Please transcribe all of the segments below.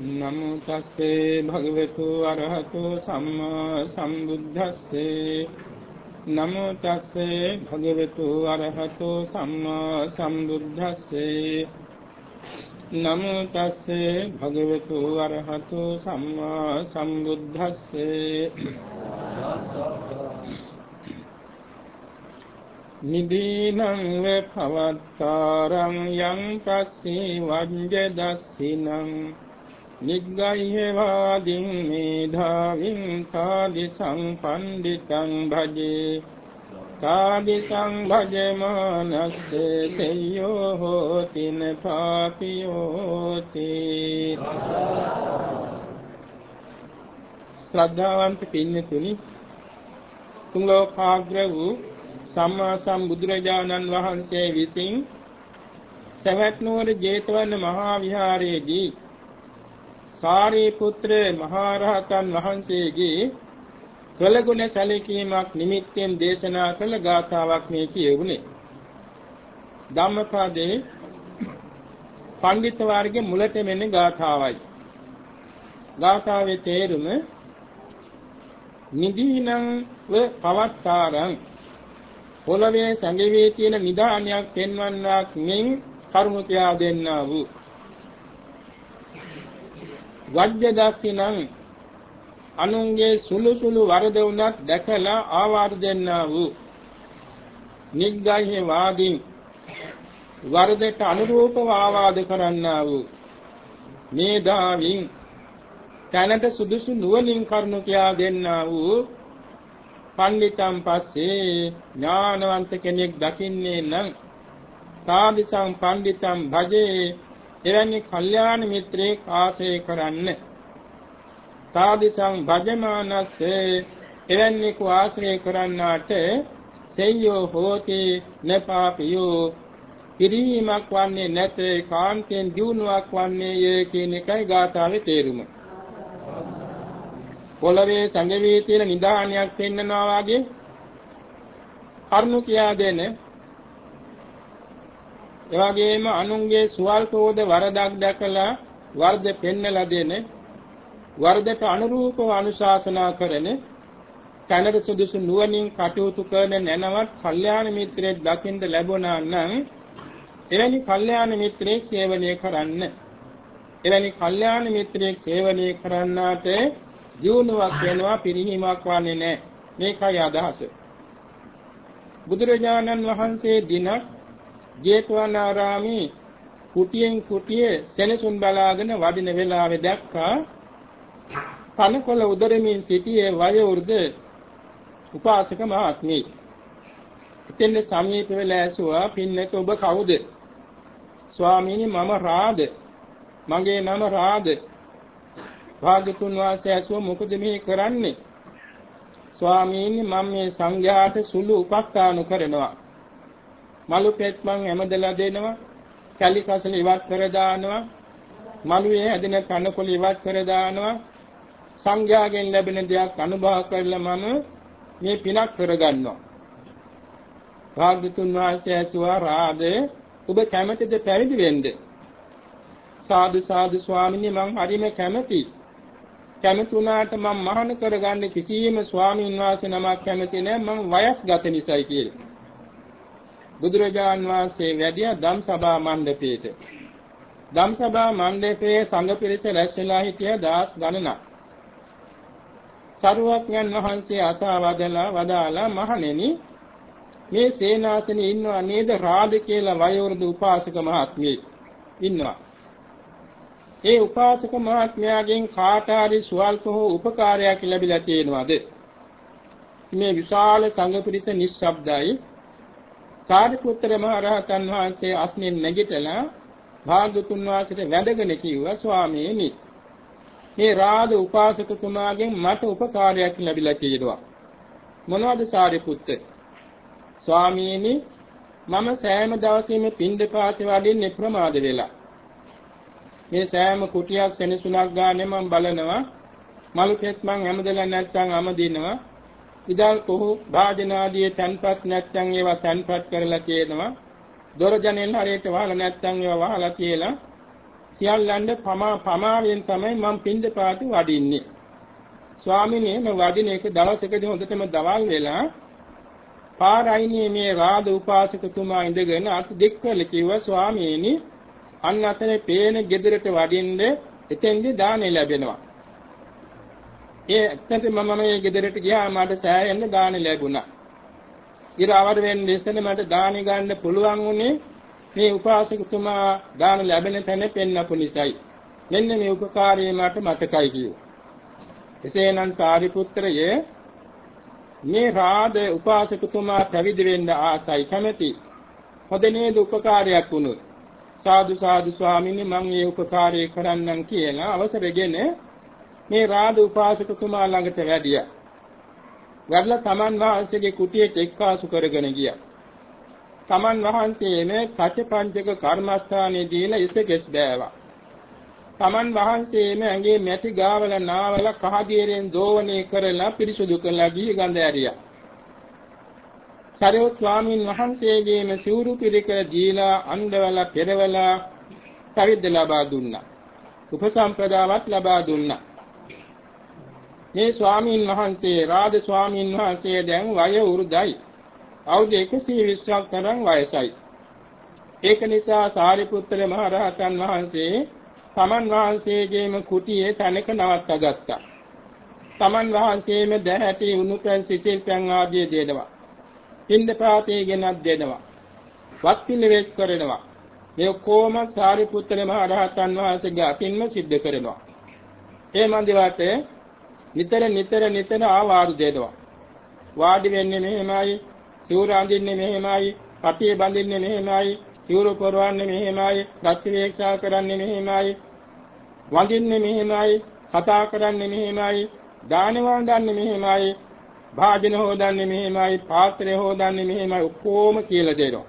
නමෝ තස්සේ භගවතු අරහතු සම්මා සම්බුද්දස්සේ නමෝ තස්සේ භගවතු අරහතු සම්මා සම්බුද්දස්සේ නමෝ තස්සේ භගවතු අරහතු සම්මා සම්බුද්දස්සේ නිදීනං වේ පවත්තාරං යං තස්සී වජ්ජ දස්සිනං නිග්ගයිහෙ වාදින් මේධාවින් කාදි සංපණ්ඩිතං භජේ කාදි සංභජමානස්සේ සෙය්‍යෝ හෝතින පාපියෝති. ශ්‍රද්ධාවන්ත පින්නතුනි තුන් ලෝකාග්‍ර වූ සම්මා සම්බුදුරජාණන් වහන්සේ විසින් සවැත් නුවර ජේතවන මහා විහාරයේදී සාරිපුත්‍ර මහරහතන් වහන්සේගේ කළගුණ සැලකීමක් නිමිත්තෙන් දේශනා කළ ගාථාවක් මේ කියවුනේ. ධම්මපදයේ පඬිත් වර්ගයේ මුලට මෙන්න ගාථාවයි. ගාථාවේ තේරුම නිදීනං ව පවත්තාරං පොළවේ සැඟවී තියෙන නිදානයක් පෙන්වන්නක් මෙන් කරුණු කියා දෙන්නා වූ වජ්‍ය දස්සිනං අනුන්ගේ සුළු සුළු වරද වුණත් දැකලා ආවාද දෙන්නා වූ නිග්ගහ්‍ය වාදීන් වරදට අනුරූපව ආවාද කරන්නා වූ මේධාවින් තැනට සුදුසු නුවණින් කරුණු කියා දෙන්නා වූ පණ්ඩිතම් පස්සේ ඥානවන්ත කෙනෙක් දකින්නේ නම් සාදිසං පණ්ඩිතම් භජේ එවැනි කල්යාණ මිත්‍රයෙක් ආශ්‍රය කරන්න. සාදිසං භජමානස්සේ. එවැනි කෝ ආශ්‍රය කරන්නාට සෙය්‍යෝ හෝති නපාපියෝ. පිරිහීමක් වන්නේ නැත කාන්තෙන් දියුණුවක් වන්නේ යේ කියන එකයි ගාථාවේ තේරුම. පොළවේ සංගවී තියෙන නිදානියක් පෙන්නනවා වගේ කරුණු කියා දෙන එවැගේම අනුන්ගේ සුවල්පෝද වරදක් දැකලා වර්ධ පෙන්නලා දෙන වර්ධට අනුරූපව අනුශාසනා කරන කනර සුදුසු නුවණින් කටයුතු කරන නැනවත් කල්යාණ මිත්‍රයෙක් දකින්න ලැබුණා නම් එවැනි කල්යාණ මිත්‍රයෙක් සේවනය කරන්න. එවැනි කල්යාණ මිත්‍රයෙක් සේවනය කරන්නාට ජීවුණාවක් වෙනවා පිරිහීමක් වන්නේ නැහැ. මේකයි අදහස. බුදුරජාණන් වහන්සේ දිනක් ජේතවනාරාමේ කුටියෙන් කුටිය සෙනසුන් බලාගෙන වඩින වෙලාවේ දැක්කා කනකොල උදරමින් සිටියේ වයෝවෘද උපාසක මහත්මිය. එතෙන් සමීප වෙලා ඇසුවා පින්නක ඔබ කවුද? ස්වාමීනි මම රාද. මගේ නම රාද. භාග්‍යතුන් වහන්සේ ඇසුවා මොකද මේ කරන්නේ? ස්වාමීනි මම මේ සංඝයාට සුළු උපස්ථාන කරනවා. මලු පෙත්මන් හැමදලා දෙනවා. කැලි කසල ඉවත් කර දානවා. මලුවේ හැදෙන කනකොළ ඉවත් කර දානවා. සංඝයාගෙන් ලැබෙන දෙයක් අනුභව කරලා මම මේ පිනක් කරගන්නවා. භාග්‍යතුන් වහන්සේ ඇසුවා රාදේ ඔබ කැමතිද පැවිදි වෙන්න? සාදු සාදු ස්වාමීනි මං හරිම කැමතියි කැමති වුණාට මම මහාන කරගන්න කිසියම් ස්වාමීන් වහන්සේ නමක් කැමති නැහැ මම වයස්ගත නිසායි කියලා. බුදුරජාන් වහන්සේ වැඩියා ධම්සභා මණ්ඩපයේට. ධම්සභා මණ්ඩපයේ සංඝ පිරිස රැස් වෙලා හිටිය දාස් ගණනක්. සරුවඥන් වහන්සේ අසවදලා වදාලා මහණෙනි මේ සේනාසනේ ඉන්නව නේද රාද කියලා වයෝවෘද්ධ උපාසක මහත්මිය ඉන්නවා. ඒ උපාසක මහත්මයාගෙන් කාට හරි සුවල්ප හෝ උපකාරයක් ලැබිලා තියෙනවද? මේ විශාල සංඝ පිරිස නිශ්ශබ්දයි සාරිපුත්‍ර මහ රහතන් වහන්සේ අස්නෙන් නැගිටලා භාග්‍යතුන් වහන්සේට වැඳගෙන කිව්වා ස්වාමීනි මේ රාද උපාසකතුමාගෙන් මට උපකාරයක් ලැබිලා තියෙනවා. මොනවද සාරිපුත්‍ර? ස්වාමීනි මම සෑම දවසෙම පින්දපාතේ වඩින්නේ ප්‍රමාද වෙලා. මේ සෑම කුටියක් සෙනසුනක් ගානේ මම බලනවා. මලු කෙත් මං හැමදෙලා නැත්තම් අමදිනවා ඉදල් කොහු භාජන ආදී තන්පත් නැත්නම් ඒවා තන්පත් කරලා තියෙනවා දොර ජනෙල් හරියට වහලා නැත්නම් ඒවා වහලා කියලා සියල්ලන්ට පමා පමාවෙන් තමයි මම පින්දපාති වඩින්නේ. ස්වාමිනේ මම වඩින එක දවසකදී හොඳටම දවල් වෙලා පාරයිනේ මේ රාද උපාසකතුමා ඉඳගෙන අත් දෙක්කල කිව්වා ස්වාමීනි අන්න අතනේ පේන ගෙදරට වඩින්න එතෙන්දී දානෙ ලැබෙනවා. ඒ ඇත්තටම මම මේ ගෙදරට ගියා මට සෑහෙන්න දානෙ ලැබුණා. ඉර අවර වෙන්නේ ඉස්සෙල්ල මට දානෙ ගන්න පුළුවන් උනේ මේ උපාසකතුමා දාන ලැබෙන තැන පෙන්නපු නිසායි. මෙන්න මේ උපකාරය මට මතකයි කිව්වා. එසේනම් සාරිපුත්‍රයේ මේ රාද උපාසකතුමා පැවිදි වෙන්න ආසයි කැමැති. හොඳ නේද උපකාරයක් වුණොත්. සාදු සාදු ස්වාමීනි මම මේ උපකාරය කරන්නම් කියලා අවසරගෙන මේ රාද උපාසකතුමා ළඟට වැඩියා. වැඩලා තමන් වහන්සේගේ කුටියට එක්කාසු කරගෙන ගියා. තමන් වහන්සේම කචපංචක කර්මස්ථානයේ දීලා ඉසකෙස් බෑවා. තමන් වහන්සේම ඇඟේ මැටි ගාවල නාවල කහදියරෙන් දෝවණේ කරලා පිරිසුදු කළා ගිහි ගඳ ඇරියා. සරියොත් ස්වාමීන් වහන්සේගේම සිවුරු පිළිකර දීලා අන්දවල පෙරවලා පරිද්ද ලබා දුන්නා. උපසම්පදාවත් ලබා දුන්නා. මේ ස්වාමීන් වහන්සේ රාජ ස්වාමීන් වහන්සේ දැන් වය වෘදයි. අවුරුදු 120ක් තරම් වයසයි. ඒක නිසා සාරිපුත්‍ර මහ රහතන් වහන්සේ තමන් වහන්සේගේම කුටියේ තැනක නවත්තා ගත්තා. තමන් වහන්සේම දැහැටි උණුපැන් සිසිල් පැන් ආදී දෙනවා. පින්දපාතේ ගෙනත් දෙනවා. වත් පිළිවෙත් කරනවා. මේ කොම සාරිපුත්‍ර මහ රහතන් වහන්සේගේ අතින්ම සිද්ධ කරනවා. ඒ මන්දිරට නිතර නිතර නිතර ආවාරු දෙනවා. වාඩි වෙන්නේ මෙහෙමයි, සිවුර අඳින්නේ මෙහෙමයි, කටිය බඳින්නේ මෙහෙමයි, සිවුරු පොරවන්නේ මෙහෙමයි, ප්‍රතිවේක්ෂා කරන්නේ මෙහෙමයි, වඳින්නේ මෙහෙමයි, කතා කරන්නේ මෙහෙමයි, දාන වන්දන්නේ මෙහෙමයි, භාජන හොදන්නේ මෙහෙමයි, පාත්‍රය හොදන්නේ මෙහෙමයි ඔක්කොම කියලා දෙනවා.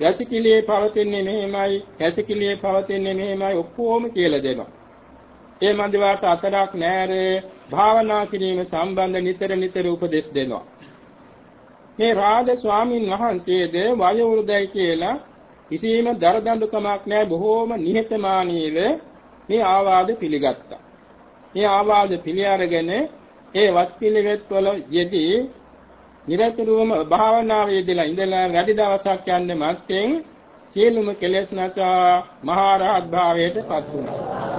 වැසිකිළියේ පවතින්නේ මෙහෙමයි, කැසිකිළියේ පවතින්නේ මෙහෙමයි ඔක්කොම කියලා දෙනවා. ඒ මන්දිවාට අතරක් නෑර භාවනා කිරීම සම්බන්ධ නිතර නිතර උපදෙස් දෙනවා. මේ රාජ ස්වාමින් වහන්සේද වයෝවෘදයි කියලා කිසිම දරදඬුකමක් නැහැ බොහෝම නිහතමානීව මේ ආවාද පිළිගත්තා. මේ ආවාද පිළි අරගෙන ඒ වත් පිළිවෙත් වල යෙදී නිරතුරුවම භාවනාවේ යෙදලා ඉඳලා වැඩි දවසක් යන්නේ මැත්තෙන් සියලුම කෙලෙස් නැසා මහා රහත් භාවයට පත් වුණා.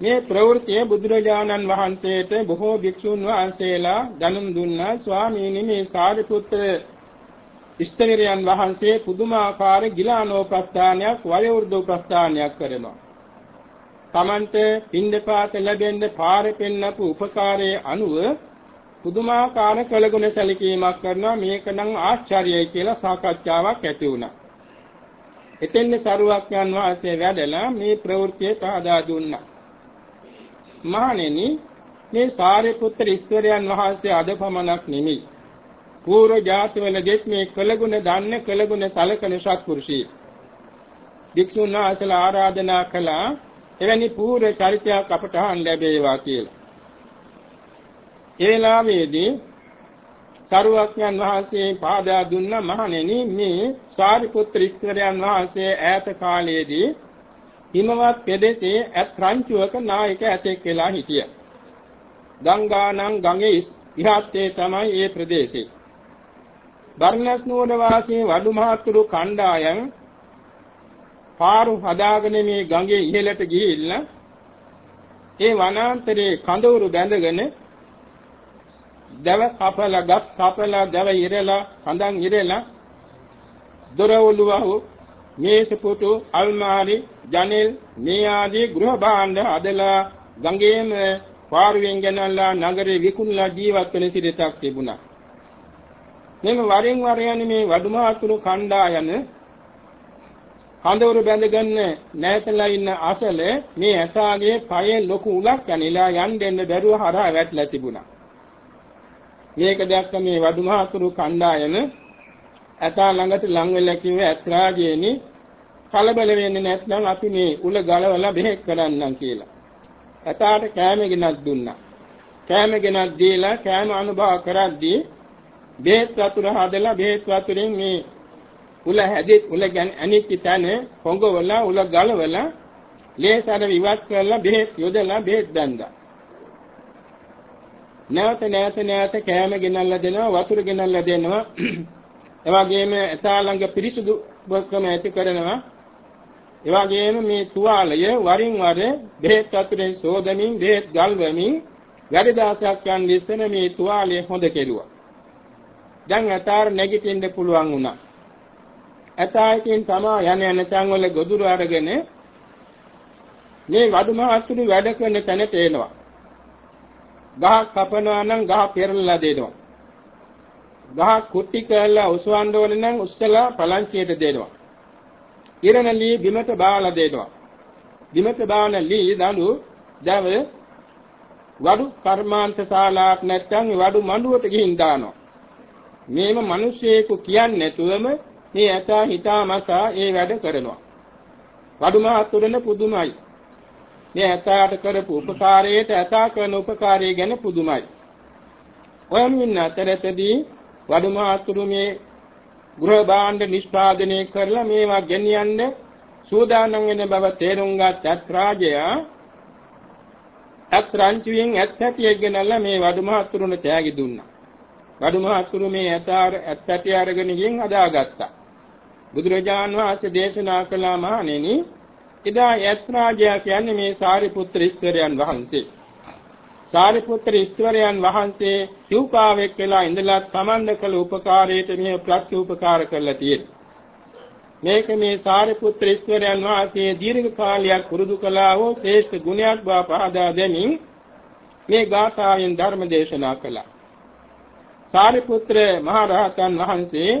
මේ ප්‍රවෘත්තිය බුදුරජාණන් වහන්සේට බොහෝ භික්ෂුන් වහන්සේලා දැනුම් දුන්නා ස්වාමීනි මේ සාරිපුත්‍ර ඉෂ්ඨවිරයන් වහන්සේ පුදුමාකාර ගිලානෝපස්ථානයක් වයෝවෘද්ධෝපස්ථානයක් කරනවා. තමන්ට පින්දපාත ලැබෙන්න පාර පෙන්නපු උපකාරයේ අනුව පුදුමාකාර කළගුණ සැලකීමක් කරනවා මේක නම් ආශ්චර්යයි කියලා සාකච්ඡාවක් ඇති වුණා. එතෙන් සරුවක්යන් වහන්සේ වැඩලා මේ ප්‍රවෘත්තිය පහදා දුන්නා. මහණෙනි මේ සාරිපුත්‍ර ඉස්තරයන් වහන්සේ අද පමණක් නෙමෙයි පූර්ව ජාතිවලදෙත් මේ කළගුණ දන්න කළගුණ සලකන සත්පුරුෂී වික්ෂුන් වහන්සේලා ආරාධනා කළා එවැනි පූර්ව චරිතයක් අපට අහන්න ලැබේවා කියලා. ඒ වෙලාවේදී සරුවක්ඥන් වහන්සේ පාදා දුන්න මහණෙනි මේ සාරිපුත්‍ර ඉස්තරයන් වහන්සේ ඈත කාලයේදී හිමවත් පෙදෙසේ ඇත් රංචුවක නායක ඇතෙක් වෙලා හිටියා. ගංගානම් ගඟේ ඉහත්තේ තමයි ඒ ප්‍රදේශේ. බර්ණස් නුවර වාසී වඩුමහත්තුරු කණ්ඩායම් පාරු හදාගෙන මේ ගඟේ ඉහළට ගිහිල්ලා ඒ වනාන්තරයේ කඳවුරු බැඳගෙන දව කපලා ගස් කපලා දව ඉරලා කඳන් ඉරලා දොරවලුවහු මේස පුටු අල්මාරි ජනෙල් මේ ආදී ගෘහ භාණ්ඩ අදලා ගඟේම පාරුවෙන් ගෙනල්ලා නගරේ විකුණලා ජීවත් වෙන සිරිතක් තිබුණා මෙම වරින් වර යන මේ වඩුමාතුරු කණ්ඩායම කඳවුරු බැඳගන්න නැතලා ඉන්න අසල මේ ඇතාගේ පයේ ලොකු උලක් යනිලා යන් දෙන්න බැරුව හරහා වැටලා තිබුණා. මේක දැක්ක මේ වඩුමාතුරු කණ්ඩායම ඇතා ළඟට ලං වෙලා කිව්වේ ඇත්‍රාගේනි කලබල වෙන්නේ නැත්නම් අපි මේ උල ගලවලා බෙහෙත් කරන්නම් කියලා. ඇතාට කෑම ගෙනත් දුන්නා. කෑම ගෙනත් දීලා කෑම අනුභව කරද්දී බෙහෙත් වතුර හදලා බෙහෙත් වතුරෙන් මේ උල හැදෙත් උල ගැන අනිත් තන පොඟවලා උල ගලවලා ලේසර විවත් කරලා බෙහෙත් යොදලා බෙහෙත් දැන්දා. නැවත නැවත නැවත කෑම ගෙනල්ලා දෙනවා වතුර ගෙනල්ලා දෙනවා. එවාගෙම එතා ළඟ පිරිසුදු බකම ඇති කරනවා. එවාගෙම මේ තුවාලය වරින් වර බෙහෙත් වතුරෙන් සෝදමින් බෙහෙත් ගල්වමින් වැඩි දවසක් යන ඉස්සෙන මේ තුවාලය හොඳ කෙරුවා. දැන් අතාර නැගිටින්න පුළුවන් වුණා. අතායකින් තමා යන යන තැන් වල ගොදුරු අරගෙන මේ වඩුම අතුරු වැඩ කරන තැනට එනවා. ගහ කපනවා නම් ගහ පෙරලලා දෙනවා. ගහ කුටි කරලා උසවන්න ඕනේ නම් උස්සලා පලංචියට දෙනවා. ඉරණ ලී බිමට බාලා දෙනවා. බිමට බාන ලී දඬු දව වඩු කර්මාන්ත ශාලාවක් නැත්නම් වඩු මඬුවට ගිහින් දානවා. මේම මිනිස්සෙකු කියන්නේ නැතුවම මේ ඇතා හිතාමතා ඒ වැඩ කරනවා. වඩු මහත්තුරන පුදුමයි. මේ ඇතාට කරපු උපකාරයට ඇතා කරන උපකාරය ගැන පුදුමයි. ඔයමින් අතරතදී වඩු මහත්තුරු මේ ගෘහ භාණ්ඩ නිෂ්පාදනය කරලා මේවා ගෙනියන්න සූදානම් වෙන බව තේරුම් ගත් අත්‍රාජයා අත්‍රාංචුවෙන් ඇත්තටියක් ගෙනල්ලා මේ වඩු මහත්තුරුන්ට තෑගි දුන්නා. වඩු මහත්තුරු මේ ඇතාර ඇත්තටි අරගෙන ගින් හදාගත්තා. බුදුරජාන් වහන්සේ දේශනා කළා මහණෙනි එදා යත්‍රාජයා කියන්නේ මේ සාරිපුත්‍ර ඉස්තරයන් වහන්සේ. සාරිපුත්‍ර ඉස්තරයන් වහන්සේ සිව්පාවෙක් වෙලා ඉඳලා තමන්ද කළ උපකාරයට මේ ප්‍රත්‍යූපකාර කළා තියෙනවා. මේක මේ සාරිපුත්‍ර ඉස්තරයන් වහන්සේ දීර්ඝ කාලයක් පුරුදු කළා වූ ශ්‍රේෂ්ඨ ගුණයක් බව පහදා දෙමින් මේ ගාථාවෙන් ධර්ම දේශනා කළා. සාරිපුත්‍ර මහ රහතන් වහන්සේ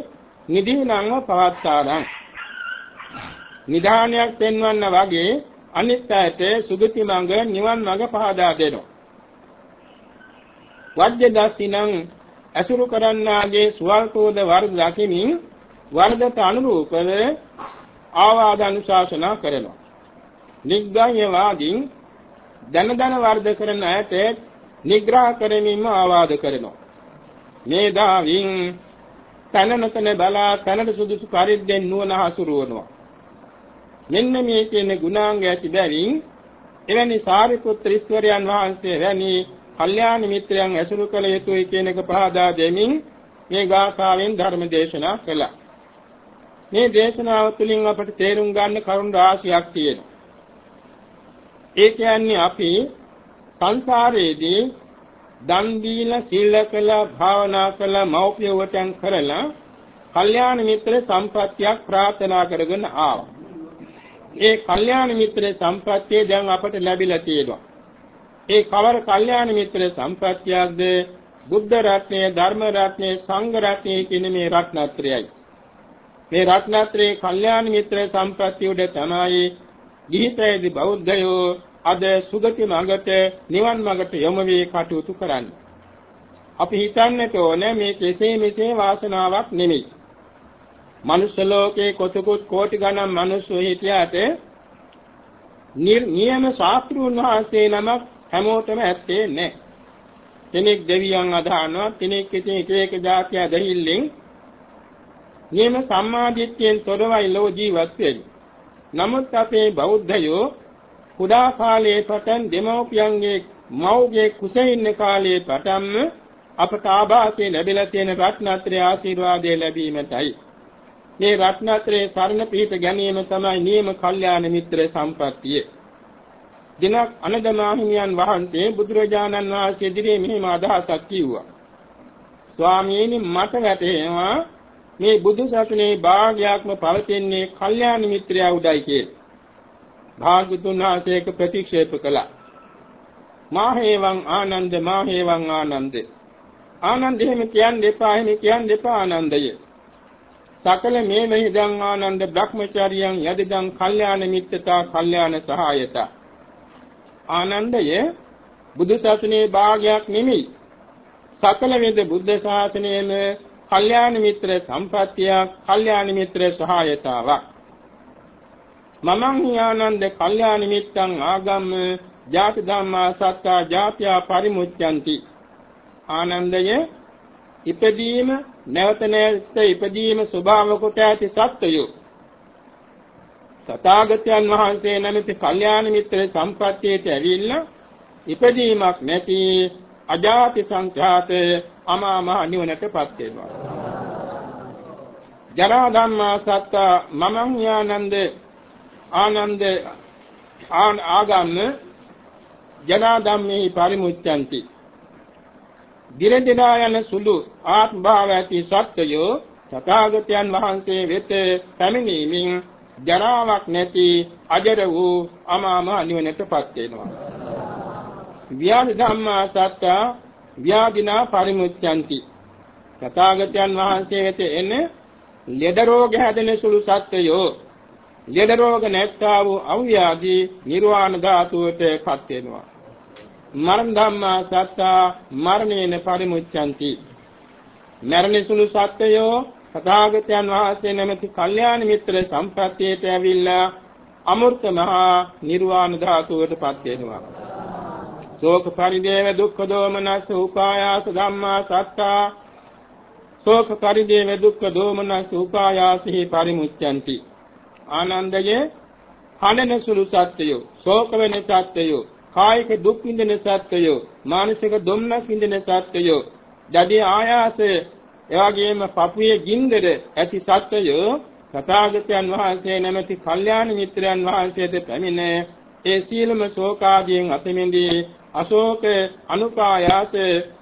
නිදීනංව පවත්තාරං නිදානයක් පෙන්වන්න වගේ අනිත් අයට සුගති මඟ නිවන් මඟ පහදා දෙනවා. වජ්‍ය දසිනං අසුරු කරන්නාගේ සුවල්පෝද වර්ධ දකිමින් වර්ධත අනුරූපව ආවාද අනුශාසනා කරනවා. නිග්ගාය වාදීන් දන දන වර්ධ කරන අයට නිග්‍රහ කරමින්ම ආවාද කරනවා. මේ දාවින් තනනතන බලා තනට සුදුසු පරිද්දෙන් නුවණ හසුරුවනවා. මෙන්න මේ කියන ගුණාංග ඇති බැවින් එවැනි සාරිපුත්‍ර ඊශ්වරයන් වහන්සේ වැනි කල්යාණ මිත්‍රයන් ඇසුරු කළ යුතුයි කියන එක පහදා දෙමින් මේ ගාථාවෙන් ධර්ම දේශනා කළා. මේ දේශනාව තුළින් අපට තේරුම් ගන්න කරුණු රාශියක් තියෙනවා. ඒ කියන්නේ අපි සංසාරයේදී දන් දීලා සීල කළා භාවනා කළා මෞපිය වටන් කරලා කල්යාණ මිත්‍ර සම්පත්තියක් ප්‍රාර්ථනා කරගෙන ආවා. ඒ කල්යාණ මිත්‍ර සම්පත්තිය දැන් අපට ලැබිලා තියෙනවා. ඒ කවර කල්යාණ මිත්‍ර සම්පත්තියක්ද බුද්ධ රත්නය, ධර්ම රත්නය, සංඝ රත්නය කියන මේ රත්නත්‍රයයි. මේ රත්නත්‍රයේ කල්යාණ මිත්‍ර සම්පත්තිය උඩ තමයි ගිහිතේදී බෞද්ධයෝ අද සුගති මඟට නිවන් මඟට යොමු වී කටයුතු කරන්නේ. අපි හිතන්නට ඕනේ මේ කෙසේ මෙසේ වාසනාවක් නෙමෙයි. මනුෂ්‍ය ලෝකේ කොතකුත් කෝටි ගණන් මිනිස්සු හිටියාට නියම ශාස්ත්‍රුන් වහන්සේ නමක් හැමෝටම ඇත්තේ නැහැ. කෙනෙක් දෙවියන් අදහනවා, කෙනෙක් ඉතින් එක එක જાතිය දෙහිල්ලෙන් නියම සම්මාදිට්ඨියෙන් තොරවයි ලෝ ජීවත් වෙන්නේ. නමුත් අපේ බෞද්ධයෝ කුඩා කාලයේ පටන් දෙමෝපියන්ගේ මව්ගේ කුසේ ඉන්න කාලයේ පටන්ම අපට ආభాසයෙන් ලැබිලා තියෙන රත්නත්‍රයේ ආශිර්වාදය ලැබීමටයි මේ රත්නත්‍රයේ සරණ පිහිට ගැනීම තමයි නියම කල්යාණ මිත්‍ර සම්පත්තිය. දිනක් අනදමාහිමියන් වහන්සේ බුදුරජාණන් වහන්සේ ඉදිරියේ මෙහිම අදහසක් කිව්වා. ස්වාමීනි මට වැටහෙනවා මේ බුදු සසුනේ භාග්‍යක්ම පවතින්නේ කල්යාණ මිත්‍රයා උඩයි කියලා. භාග්‍යතුන් වහන්සේක ප්‍රතික්ෂේප කළා. මාහේවං ආනන්ද මාහේවං ආනන්ද ආනන්ද එහෙම කියන්න එපා එහෙම කියන්න එපා ආනන්දය සකල මේ මෙහිදං ආනන්ද බ්‍රහ්මචාරියං යදිදං කල්යාණ මිත්‍රතා කල්යාණ සහායතා ආනන්දය බුදු සසුනේ භාගයක් නෙමෙයි. සකල වේද බුද්ධ ශාසනයේම කල්යාණ මිත්‍ර සම්පත්තියක් කල්යාණ මිත්‍ර සහායතාවක් මමං ආනන්ද කල්යාණ මිත්තං ආගම්ම ජාති ධම්මා සත්තා ජාත්‍යා පරිමුච්ඡanti. ආනන්දය ඉපදීම නැවත නැවත ඉපදීම ස්වභාව කොට ඇති සත්‍යයෝ තථාගතයන් වහන්සේ නැමැති කල්යාණ මිත්‍ර සම්පත්තියට ඇවිල්ලා ඉපදීමක් නැති අජාති සංඛ්‍යාත අමා මහ නිවනටපත් වෙනවා. ජරා ධම්මා සත්ත මමං යානන්ද ආනන්ද ආගම්ම ජරා ධම්මේ පරිමුච්ඡanti. දිරදිනා යන සුළු ආත්ම භාව ඇති සත්‍යයෝ තථාගතයන් වහන්සේ වෙත පැමිණීමෙන් ජරාවක් නැති අජර වූ අමාම නිවනටපත් වෙනවා. ව්‍යාධි ධම්මා සත්ත ව්‍යාධිනා පරිමුච්ඡanti. තථාගතයන් වහන්සේ වෙත එන ලෙඩ රෝග හැදෙන සුළු සත්‍යයෝ ලෙඩ රෝග නැත්තා වූ අව්‍යාධි නිර්වාණ ධාතුවටපත් වෙනවා. මරණ ධම්මා සත්තා මරණේන පරිමුච්ඡanti. මරණ සුළු සත්‍යයෝ තථාගතයන් වහන්සේ නැමැති කල්යාණ මිත්‍ර සම්ප්‍රත්‍යයට ඇවිල්ලා අමෘත මහා නිර්වාණ ධාතුවටපත් වෙනවා. ශෝක පරිදේව දුක්ඛ දෝමනස් උපායාස ධම්මා සත්තා ශෝක පරිදේව දුක්ඛ දෝමනස් උපායාසෙහි පරිමුච්ඡanti. ආනන්දයේ හනන සුළු සත්‍යයෝ ශෝක වෙන සත්‍යයෝ කායික දුක් විඳින සත්‍යයෝ මානසික දුම්නස් විඳින සත්‍යයෝ දඩේ ආයාසය එවාගෙම පපුවේ ගින්දර ඇති සත්වයෝ තථාගතයන් වහන්සේ නැමැති කල්යාණ මිත්‍රයන් වහන්සේට පැමිණ ඒ සීලම ශෝකාදීන් අතමින්දී අශෝක අනුපායාස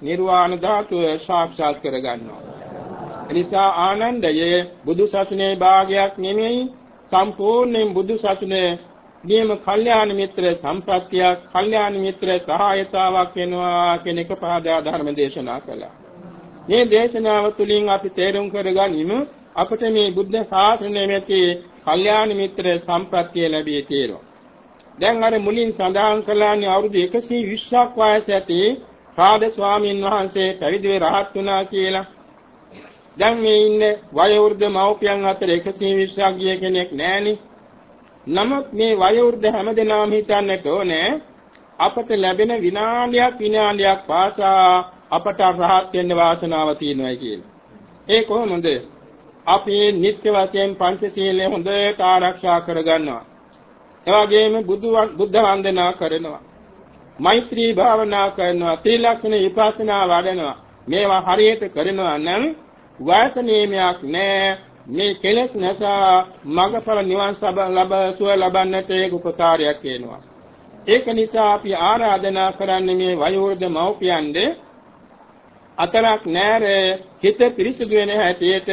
නිර්වාණ ධාතුව සාක්ෂාත් කරගන්නවා. එනිසා ආනන්දයේ බුදු සසුනේ භාගයක් නෙමෙයි සම්පූර්ණයෙන් බුදු සසුනේ නියම කල්යාණ මිත්‍ර සම්ප්‍රත්‍යක් කල්යාණ මිත්‍ර සහායතාවක් වෙනවා කියන එක පහදා ධර්ම දේශනා කළා. මේ දේශනාව තුළින් අපි තේරුම් කරගනිමු අපට මේ බුද්ධ ශාසනය මෙති කල්යාණ මිත්‍ර සම්ප්‍රත්‍ය ලැබී තියෙනවා. දැන් අර මුලින් සඳහන් කළානේ අවුරුදු 120ක් වයස ඇති රාද ස්වාමීන් වහන්සේ පැවිදි වෙ රහත් වුණා කියලා. දැන් මේ ඉන්නේ වයෝවෘද්ධ මව්පියන් අතර 120ක් ගිය කෙනෙක් නැහෙනි. නමුත් මේ වයෝවෘද්ධ හැමදෙනාම හිතන්නට ඕනේ අපට ලැබෙන විනාඩියක් විනාඩියක් පාසා අපට රහත් වෙන්න වාසනාව තියෙනවා කියලා. ඒ කොහොමද? අපි නිත්‍ය වශයෙන් පංචශීලය හොඳට ආරක්ෂා කරගන්නවා. එවාගෙම බුදු බුද්ධ වන්දනා කරනවා. මෛත්‍රී භාවනා කරනවා. ත්‍රිලක්ෂණ විපස්සනා වඩනවා. මේවා හරියට කරනවා නම් වයස නියමයක් නැහැ. මේ කෙලෙස් නැසා මඟඵල නිවන් ලබ සුව ලබන්නට ඒක උපකාරයක් වෙනවා. ඒක නිසා අපි ආරාධනා කරන්නේ මේ වයෝවෘද්ධ මව්පියන්ගේ අතරක් නැර හිත පිරිසිදු වෙන හැටියට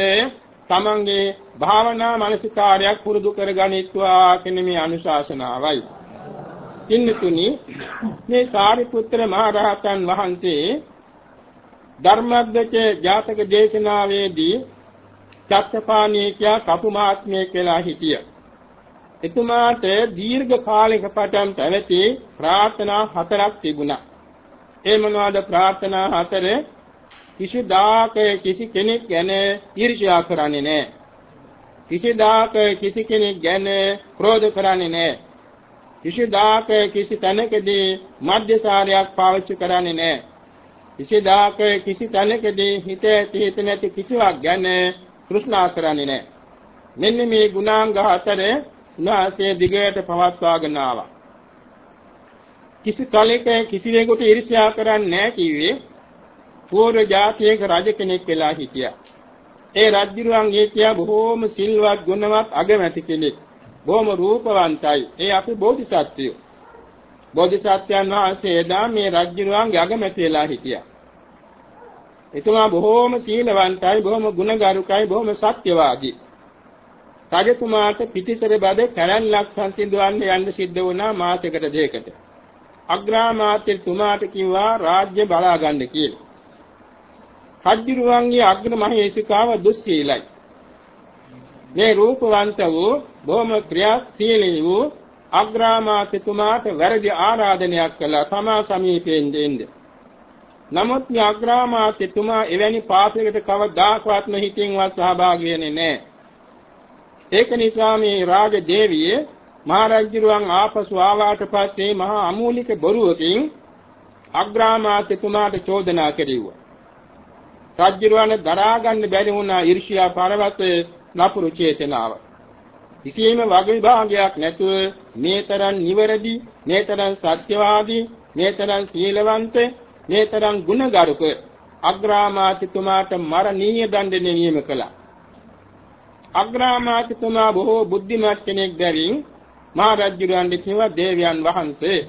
තමන්ගේ භාවනා මානසිකාරයක් පුරුදු කරගනිත්වා කියන මේ අනුශාසනාවයි. ඉන්නතුනි මේ සාරිපුත්‍ර මහ රහතන් වහන්සේ ධර්මද්දක ජාතක දේශනාවේදී චත්තපාණී කියා කපු මහත්මයෙක් වෙලා හිටිය. එතුමාට දීර්ඝ කාලයක පටන් පැවති ප්‍රාර්ථනා හතරක් තිබුණා. ඒ මොනවාද ප්‍රාර්ථනා හතරේ? කිසිදාක කිසි කෙනෙක් ගැන ඊර්ෂ්‍යා කරන්නේ නැහැ. කිසිදාක කිසි කෙනෙක් ගැන ක්‍රෝධ කරන්නේ නැහැ. කිසිදාක කිසි තැනකදී මධ්‍යසාරයක් පාවිච්චි කරන්නේ නැහැ. කිසිදාක කිසි තැනකදී හිත ඇති හිත නැති කිසිවක් ගැන තෘෂ්ණා කරන්නේ නැහැ. මෙන්න මේ ගුණාංග හතර උන්වහන්සේ දිගට පවත්වාගෙන ආවා. කිසි කලෙක කිසිවෙකුට ඊර්ෂ්‍යා කරන්නේ නැහැ කිව්වේ පූර්ව ජාතියක රජ කෙනෙක් වෙලා හිටියා. ඒ රජුරුවන් හිටියා බොහෝම සිල්වත් ගුණවත් අගමැති කෙනෙක්. බොහොම රූපවන්තයි. ඒ අපි බෝධිසත්වයෝ. බෝධිසත්වයන් වහන්සේ එදා මේ රජුරුවන්ගේ අගමැති වෙලා හිටියා. එතුමා බොහෝම සීලවන්තයි, බොහොම ගුණගරුකයි, බොහොම සත්‍යවාදී. රජතුමාට පිටිසර බද කැලණ්ලක් සංසිඳවන්න යන්න සිද්ධ වුණා මාසයකට දෙකකට. අග්‍රාමාත්‍යතුමාට කිව්වා රාජ්‍ය බලා ගන්න කියලා. රජ්ජුරුවන්ගේ අග්‍ර මහේසිකාව දුස්සීලයි. මේ රූපවන්ත වූ බොහොම ක්‍රියාශීලී වූ අග්‍රාමාත්‍යතුමාට වැරදි ආරාධනයක් කළා තමා සමීපයෙන් දෙන්න. නමුත් මේ අග්‍රාමාත්‍යතුමා එවැනි පාපයකට කවදාකවත් හිතින්වත් සහභාගී වෙන්නේ නැහැ. ඒක නිසා මේ රාජ දේවිය මහරජුරුවන් ආපසු ආවාට පස්සේ මහා අමූලික බොරුවකින් අග්‍රාමාත්‍යතුමාට චෝදනා කෙරෙව්වා. රජ්ජුරුවන දරා ගන්න බැරි වුණා ඊර්ෂ්‍යා පරවසේ නපුරු චේතනාව. කිසියම් වග විභාගයක් නැතුව මේතරම් නිවැරදි, මේතරම් සත්‍යවාදී, මේතරම් සීලවන්ත, මේතරම් ගුණගරුක අග්‍රාමාත්‍යතුමාට මරණීය දඬුවම නියම කළා. අග්‍රාමාත්‍යතුමා බොහෝ බුද්ධිමත් කෙනෙක් බැවින් මහා රජුගන්ට කිව්වා දේවයන් වහන්සේ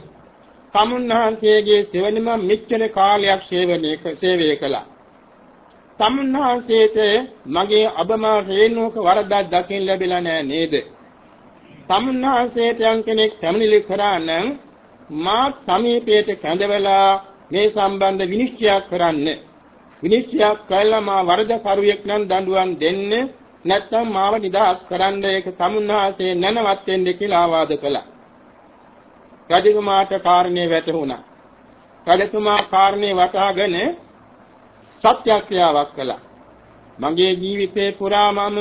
තමුන්වහන්සේගේ සෙවණිම මෙච්චර කාලයක් සේවනයේ සේවය කළා. තමුන්වහන්සේට මගේ අබමා රේණුක වරදක් දකින්න ලැබිලා නෑ නේද? තමුන්වහන්සේට යම් කෙනෙක් පැමිණිලි කරා නම් මා සමීපයට කැඳවලා මේ සම්බන්ධ විනිශ්චයක් කරන්න. විනිශ්චයක් කළා මා වරදකරුවෙක් නම් දඬුවම් දෙන්න නැත්නම් මාව නිදහස් කරන්න ඒක තමුන්වහන්සේ නැනවත් වෙන්න කියලා ආවාද කළා. රජතුමාට කාරණේ වැටහුණා. රජතුමා කාරණේ වටහාගෙන සත්‍යක්‍රියාවක් කළා. මගේ ජීවිතේ පුරා මම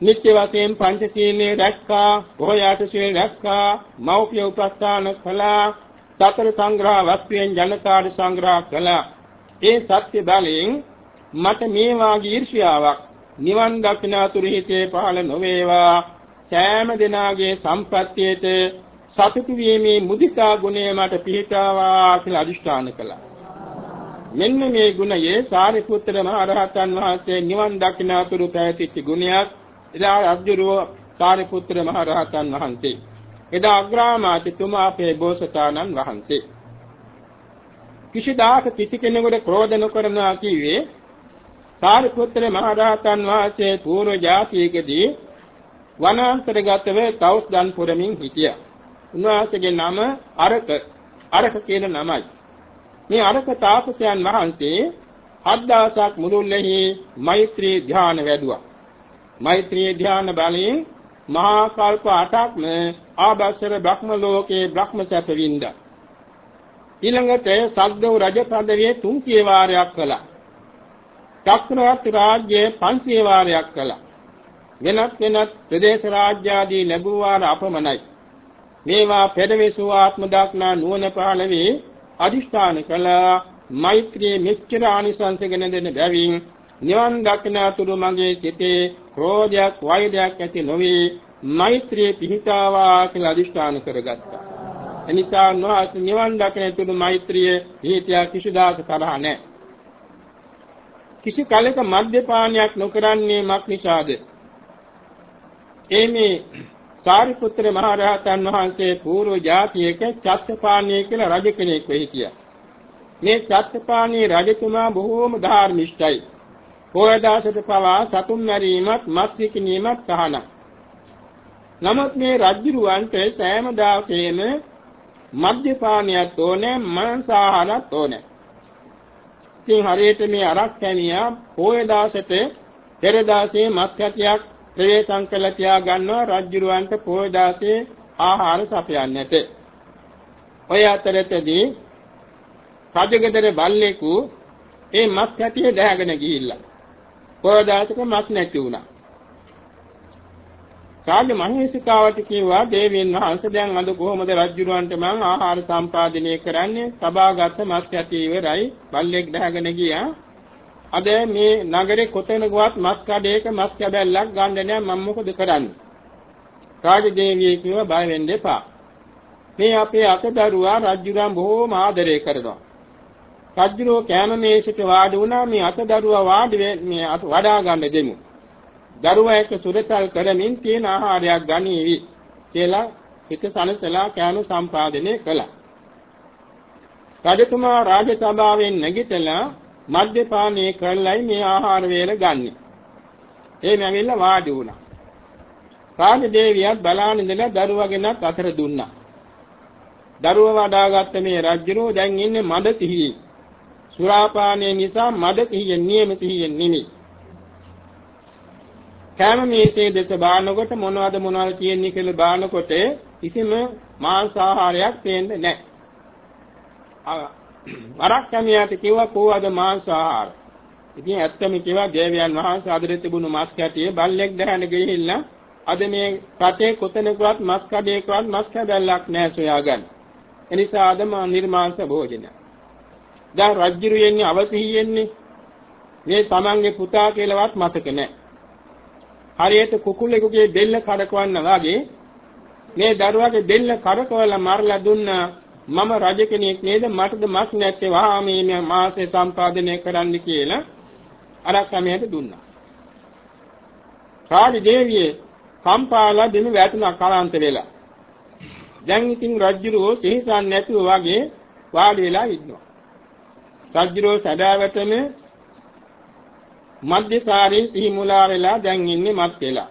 නිත්‍ය වශයෙන් පංචශීලයේ රැක්කා, බොහෝයාට සීල රැක්කා, මෞපිය උපස්ථාන කළා, සතර සංග්‍රහ වස්තුයෙන් ජනකාට සංග්‍රහ කළා. ඒ සත්‍ය බලයෙන් මට මේ වාගේ ඊර්ෂ්‍යාවක් නිවන් දක්නාතුරු හිතේ පහළ නොවේවා සෑම දිනාගේ සම්පත්තියට සතුටු වීමේ මුදිතා ගුණය මට පිහිටාවා කියලා අදිෂ්ඨාන කළා. මෙන්න මේ ගුණයේ සාරිපුත්‍ර මහ රහතන් වහන්සේ නිවන් දක්නාතුරු පැවතිච්ච ගුණයක් එදා අජ්ජුරුව සාරිපුත්‍ර මහ රහතන් වහන්සේ එදා අග්‍රාමාත්‍යතුමා අපේ බෝසතාණන් වහන්සේ කිසිදාක කිසි කෙනෙකුට ක්‍රෝධ නොකරනවා කිව්වේ සාරිපුත්‍ර මහ රහතන් වහන්සේ පූර්ව જાතියකදී වනාන්තරගතව තවුස් දන් පුරමින් හිටියා. උන්වහන්සේගේ නම අරක අරක කියන නමයි. මේ අරක තාපසයන් වහන්සේ හත් දවසක් මුළුල්ලෙහි මෛත්‍රී ධ්‍යාන වැඩුවා. මෛත්‍රී ධ්‍යාන බලයෙන් මහා කල්ප 8ක්ම ආබස්සර බ්‍රහ්ම ලෝකේ බ්‍රහ්ම සැප වින්දා. ඊළඟට සද්දව රජ පදවියේ 300 වාරයක් කළා. චක්‍රවර්ති රාජ්‍යයේ 500 වාරයක් කළා. වෙනත් වෙනත් ප්‍රදේශ රාජ්‍ය ආදී ලැබුව වාර අපමණයි. මේවා පෙරවිසු ආත්ම දක්නා නුවණ පහළ වේ අදිෂ්ඨාන කළ මෛත්‍රී මෙච්චර ආනිසංසගෙන දෙන බැවින් නිවන් දක්නාතුරු මගේ සිතේ ක්‍රෝධයක් වෛරයක් ඇති නොවේ මෛත්‍රී පිහිටාවා කියලා අදිෂ්ඨාන කරගත්තා. එනිසා නොඅස් නිවන් දක්නාතුරු මෛත්‍රිය හේතිය කිසිදාක තරහ නැහැ. කිසි කලක මද්යපානයක් නොකරන්නේ මක් නිසාද? එමේ සාරිපුත්‍ර මහ රහතන් වහන්සේ පූර්ව ජාතියක චත්තපාණී කියලා රජ කෙනෙක් වෙයි කිය. මේ චත්තපාණී රජතුමා බොහෝම ධාර්මිෂ්ඨයි. පොය දාසට පවා සතුන් මරීමත් මස් විකිණීමත් සහනක්. නමුත් මේ රජුරවන්ට සෑම දාසේම මද්යපානියක් ඕනේ මාංසාහාරත් ඕනේ. ඉතින් හරියට මේ අරක් කැණියා පොය දාසට පෙර දාසේ මස් කැටියක් ප්‍රවේශම් කළ තියා ගන්නවා රජ්ජුරුවන්ට පොය දාසේ ආහාර සපයන්නට. ඔය අතරතදී රජගෙදර බල්ලෙකු ඒ මස් කැටිය දැහැගෙන ගිහිල්ලා පොය දාසක මස් නැති වුණා. රාජ මහේසිකාවට කිව්වා දේවීන් වහන්සේ දැන් අද කොහොමද රජුරවන්ට මං ආහාර සම්පාදනය කරන්නේ? තබාගත් මස් කැටි ඉවරයි. බල්ලෙක් දැහැගෙන ගියා. අද මේ නගරේ කොතැනකවත් මස් කඩේක මස් කැබැල්ලක් ගන්න නෑ මම මොකද කරන්නේ? රාජදේවිය කිව්ව බය වෙන්න එපා. මේ අපේ අතදරුවා රජුරන් බොහෝම ආදරය කරනවා. රජුරෝ කෑම මේසෙට වාඩි වුණා මේ අතදරුවා වාඩි මේ වඩා ගන්න දෙමු. දරුවා එක්ක සුරතල් කරමින් තියෙන ආහාරයක් ගනීවි කියලා හිත සනසලා කෑම සම්පාදනය කළා. රජතුමා රාජසභාවෙන් නැගිටලා මද්යපානය කරලයි මේ ආහාර වේල ගන්නෙ. එහෙම ඇවිල්ලා වාඩි වුණා. රාජදේවියත් බලාන ඉඳලා දරුවගෙනත් අතර දුන්නා. දරුව වඩාගත්ත මේ රජුරෝ දැන් ඉන්නේ මද සිහියේ. සුරාපානය නිසා මද සිහියෙන් නියම සිහියෙන් නෙමෙයි. කෑම මේසේ දෙස බානකොට මොනවද මොනවද කියන්නේ කියලා බානකොට කිසිම මාංශ ආහාරයක් පේන්නේ නැහැ. වරක් කමියාට කිව්වා කොහොමද මාංශ ආහාර. ඉතින් ඇත්තම කිව්වා දේවයන් වහන්සේ අදට තිබුණු මස් කැටියේ බල්ලෙක් දැහන ගිහිල්ලා අද මේ රටේ කොතනකවත් මස් කඩේකවත් මස් කැබැල්ලක් නැහැ සොයාගන්න. එනිසා අද මා නිර්මාංශ භෝජන. දැන් රජ්ජුරු යන්නේ අවසිහියෙන්නේ. මේ තමන්ගේ පුතා කියලාවත් මතක නැහැ. හරියට කුකුලෙකුගේ බෙල්ල කඩකවන්න වගේ මේ දරුවාගේ බෙල්ල කඩකවලා මරලා දුන්නා මම රජ කෙනෙක් නේද මටද මස් නැත්තේ වහා මේ මාසේ සම්පාදනය කරන්න කියලා අරක්කමයට දුන්නා. රාජ දේවිය කම්පාලා දෙනු වැටුණා කලාන්ත වෙලා. දැන් ඉතින් රජුරෝ සිහිසන් නැතුව වගේ වාඩි වෙලා ඉන්නවා. රජුරෝ සදාවටම මධ්‍යසාරී සිහිමුලා වෙලා දැන් ඉන්නේ මත් වෙලා.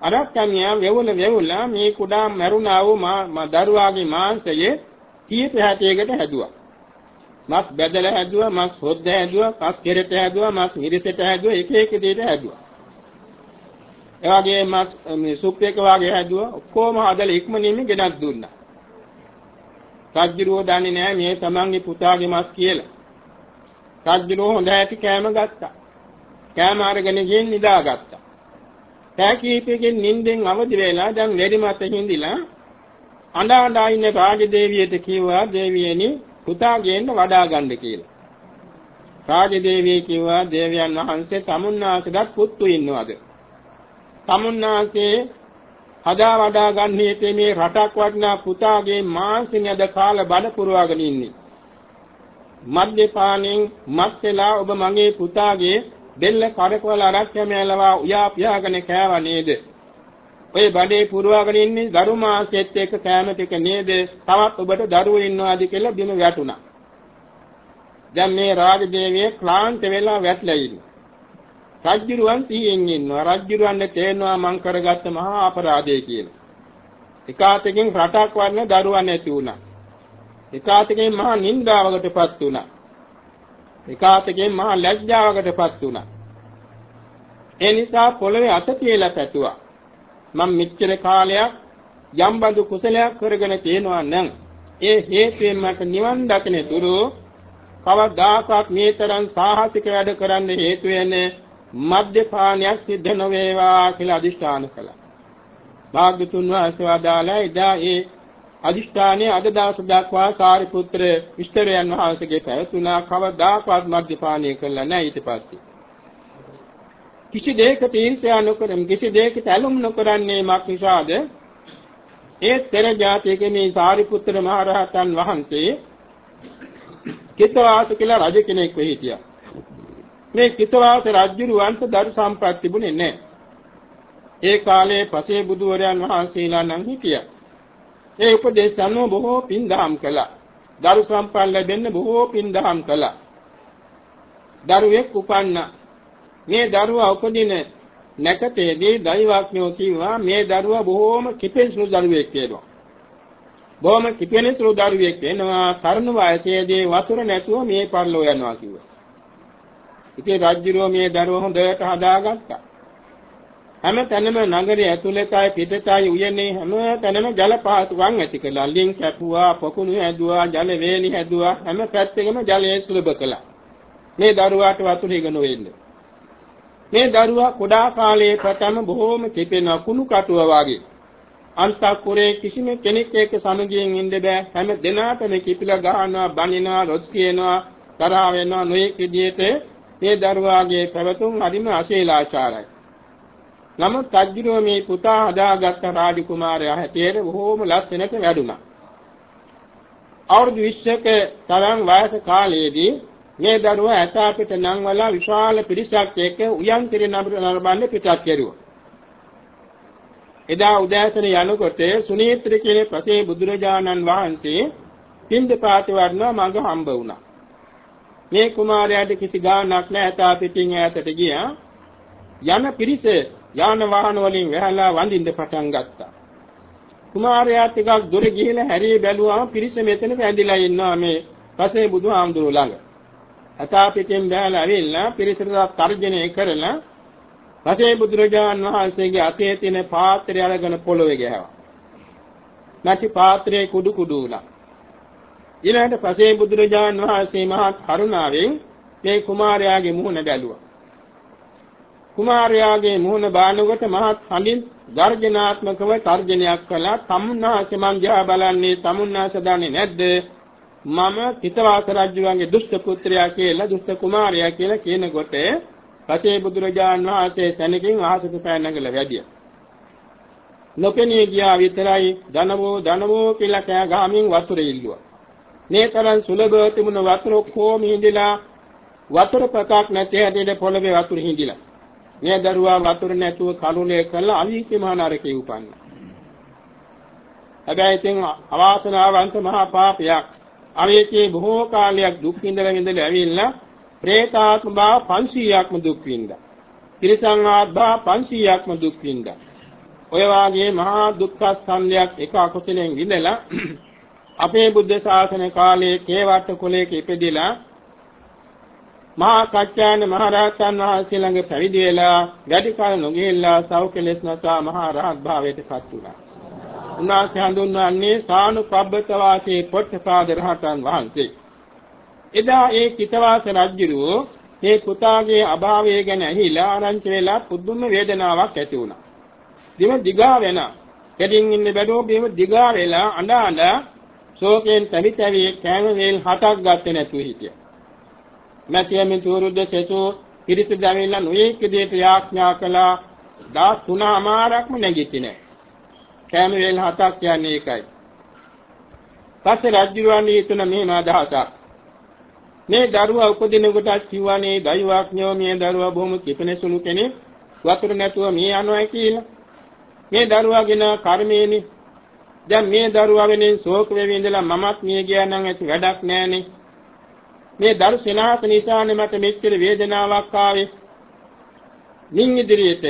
අරක්කමියා වෙවුල වෙවුලා මේ කුඩා මරුණා වූ මා දරුවාගේ මාංශයේ කීප හැටයකට හැදුවා. මස් බැදලා හැදුවා, මස් හොද්ද හැදුවා, මස් කෙරෙට හැදුවා, මස් මිරිසෙට හැදුවා, එක එක දෙයට හැදුවා. ඒ වගේ මස් මේ සුප් එක වගේ හැදුවා. ඔක්කොම හදලා ඉක්මනින්ම ගෙනත් දුන්නා. රජුරෝ දන්නේ නැහැ මේ තමන්ගේ පුතාගේ මස් කියලා. රජුරෝ හොඳ ඇති කෑම ගත්තා. කෑම අරගෙන ගිහින් නිදාගත්තා. පෑ කීපයකින් නිින්දෙන් අවදි වෙලා දැන් ලෙඩිමත් හිඳිලා අඬා අඬා ඉන්න රාජදේවියට කිව්වා දේවියනි පුතා ගේන්න වඩා ගන්න කියලා. රාජදේවිය කිව්වා දේවයන් වහන්සේ තමුන්නාසේට පුතු ඉන්නවද? තමුන්නාසේ හදා වඩා ගන්න හේතේ මේ රටක් වටනා පුතාගේ මාංශිනයද කාල බඩ පුරවාගෙන ඉන්නේ. මද්යපානෙන් මත් වෙලා ඔබ මගේ පුතාගේ දෙල්ල කරකවල ආරක්ෂමයලවා උයා පියාගෙන කෑවා නේද? ඔය බඩේ පුරවාගෙන ඉන්නේ දරු මාසෙත් එක්ක කෑම ටික නේද? තවත් ඔබට දරුවෝ ඉන්නවාද කියලා බිම වැටුණා. දැන් මේ රාජදේවිය ක්ලාන්ත වෙලා වැටලා ඉන්නේ. රජ්ජුරුවන් සිහියෙන් ඉන්නවා. රජ්ජුරුවන්ට තේරෙනවා මං කරගත්ත මහා අපරාධය කියලා. එකාතකින් රටක් වන්න දරුවන් නැති වුණා. එකාතකින් මහා නින්දාවකටපත් වුණා. එකාතකින් මහා ලැජ්ජාවකටපත් වුණා. ඒ නිසා පොළවේ අත තියලා පැතුවා. මම මෙච්චර කාලයක් යම්බඳු කුසලයක් කරගෙන තියෙනවා නම් ඒ හේතුවෙන් මට නිවන් දකින තුරු කවදාකවත් මේ තරම් සාහසික වැඩ කරන්න හේතු වෙන්නේ මද්යපානයක් සිද්ධ නොවේවා කියලා අදිෂ්ඨාන කළා. භාග්‍යතුන් වහන්සේ වදාළා එදා ඒ අදිෂ්ඨානයේ අද දවස දක්වා සාරිපුත්‍ර විස්තරයන් වහන්සේගේ පැවතුනා කවදාකවත් මද්යපානය කළා නැහැ ඊට පස්සේ. කිසි දෙයකට ඊර්ෂ්‍යා නොකරම් කිසි දෙයකට ඇලුම් නොකරන්නේ මක් නිසාද? ඒ තෙර ජාතියේ මේ සාරිපුත්‍ර මහ රහතන් වහන්සේ කිතවාස කියලා රජ කෙනෙක් වෙ හිටියා. මේ කිතවාස රජුරවන්ට දරු සම්පත් තිබුණේ නැහැ. ඒ කාලේ පසේ බුදුවරයන් වහන්සේලා නම් හිටියා. ඒ උපදේශ අනුව බොහෝ පින්දහම් කළා. දරු සම්පත් ලැබෙන්න බොහෝ පින්දහම් කළා. දරුවෙක් උපන්නා. මේ දරුවා උපදින නැකතේදී දෛවඥෝ කිව්වා මේ දරුවා බොහෝම කිපෙන්සුළු දරුවෙක් වෙනවා. බොහොම කිපෙන්සුළු දරුවෙක් වෙනවා. තරුණ වයසේදී වතුර නැතුව මේ පරලෝ යනවා කිව්වා. ඉතින් රජුරෝ මේ දරුව හොඳට හදාගත්තා. හැම තැනම නගරයේ ඇතුළතයි පිටතයි උයනේ හැම තැනම ජල පහසුකම් ඇති කළා. ලින් කැපුවා, පොකුණු හැදුවා, ජල වේලි හැදුවා. හැම පැත්තෙම ජලය සුලභ කළා. මේ දරුවාට වතුර ඉගෙන වෙන්න. මේ දරුවා කුඩා කාලයේ ප්‍රථම බොහෝම කිපෙන කුණු කටුව වගේ. අන්තපුරේ කිසිම කෙනෙක් එක්ක සමගියෙන් ඉන්න බෑ. හැම දිනාටම කිපිලා ගහනවා, බනිනවා, රොස් කියනවා, තරහ වෙනවා, නොයෙක් විදිහට මේ දරුවාගේ පැවතුම් හරිම අශීලාචාරයි. නමුත් අජ්ජිරෝ මේ පුතා හදාගත්ත රාජකුමාරයා හැටියට බොහෝම ලස්සනට වැඩුණා. අවුරුදු 20ක තරම් වයස කාලයේදී මේ දරුවා ඇත අපිට නම් වල විශාල පිරිසක් එක්ක උයන් සිරි නරඹන්න පිටත් කෙරුවා. එදා උදෑසන යනකොට සුනීත්‍ර කියන පසේ බුදුරජාණන් වහන්සේ පින්දපාත වර්ණ මඟ හම්බ වුණා. මේ කුමාරයාට කිසි ගාණක් නැහැ තා පිටින් ඈතට ගියා. යන පිරිස යාන වාහන වලින් වැහලා වඳින්න පටන් ගත්තා. කුමාරයා ටිකක් දුර ගිහිලා හැරී බැලුවාම පිරිස මෙතන වැඳිලා ඉන්නවා මේ පසේ බුදුහාමුදුරුවෝ ළඟ. අතා පිටින් බැලලා ඇවිල්ලා පිරිසට තර්ජනය කරලා පසේ බුදුරජාන් වහන්සේගේ අතේ තියෙන පාත්‍රය අරගෙන පොළවේ ගැහුවා. නැති පාත්‍රයේ කුඩු කුඩු වුණා. ඊළඟට පසේ බුදුරජාන් වහන්සේ මහා කරුණාවෙන් මේ කුමාරයාගේ මුහුණ බැලුවා. කුමාරයාගේ මුහුණ බානකොට මහත් හඬින් ගර්ජනාත්මකව තර්ජනයක් කළා. තමුන්නාසේ මං දිහා බලන්නේ තමුන්නාස දන්නේ නැද්ද? මම පිටවාස රජුගේ දුෂ්ට පුත්‍රයා කියලා දුෂ්ට කුමාරයා කියලා කියනකොට පසේ බුදුරජාන් වහන්සේ සැනකින් අහසට පෑ නැගලා වැඩියා. නොපෙනී ගියා විතරයි ධනවෝ ධනවෝ කියලා කෑ ගාමින් වතුර ඉල්ලුවා. මේ තරම් සුලභව තිබුණ වතුර කොහොම හිඳිලා වතුර පතක් නැති හැටියට පොළවේ වතුර හිඳිලා. මේ දරුවා වතුර නැතුව කලුලේ කළා අවීචි මහා නරකේ උපන්නා. හැබැයි ඉතින් අවාසනාවන්ත මහා පාපයක්. අවීචි බොහෝ කාලයක් දුක් විඳලා විඳලා ඇවිල්ලා പ്രേතාත්ම භාව 500ක්ම දුක් විඳා. තිරිසං ආත්මා 500ක්ම දුක් විඳා. ඔය වාගේ මහා දුක්ඛ ස්කන්ධයක් එක අකුසලෙන් විඳලා අපේ බුද්ධ ශාසන කාලයේ කේවට්ට කුලයක ඉපදිලා මහා කච්චායන මහ රහතන් වහන්සේ ළඟ පැවිදි වෙලා වැඩි කල නොගෙල්ලා සෞඛලස් නසා මහා රහත් භාවයට පත් වුණා. උන්වහන්සේ හඳුන්වන්නේ සානුපබ්බත වාසී පොට්ටපාද රහතන් වහන්සේ. එදා ඒ කිතවාස රජුරෝ මේ පුතාගේ අභාවය ගැන ඇහිලා ආරංචි වෙලා පුදුම වේදනාවක් ඇති වුණා. දිව දිගා වෙන. කෙටින් ඉන්න බැලුව බිම දිගා වෙලා අඬ අඬ ශෝකයෙන් තැවි තැවි කෑම වේල් හතක් ගත්තේ නැතුව හිටියා. මැතියමින් තුරුද්ද සෙසු පිරිසිදු ඇවිල්ලා නොයෙක් විදිහට යාඥා කළා. දා තුනමාරක්ම නැගිටින්නේ නැහැ. කෑම වේල් හතක් කියන්නේ ඒකයි. පස්සේ රජුරවන්නේ තුන මෙහෙම අදහසක්. මේ දරුවා උපදින කොට කිව්වනේ දෛවාඥෝ මේ දරුවා බොහොම කිපෙනසුළු කෙනෙක් වතුර නැතුව මේ යනවා කියලා. මේ දරුවාගෙන කර්මේනි. දැන් මේ දරුවා වෙනින් ශෝක වෙවි ඉඳලා මමත් මිය ගියා නම් ඇති වැඩක් නෑනේ. මේ දරු සෙනාස නිසානේ මට මෙච්චර වේදනාවක් ආවේ. මින් ඉදිරියට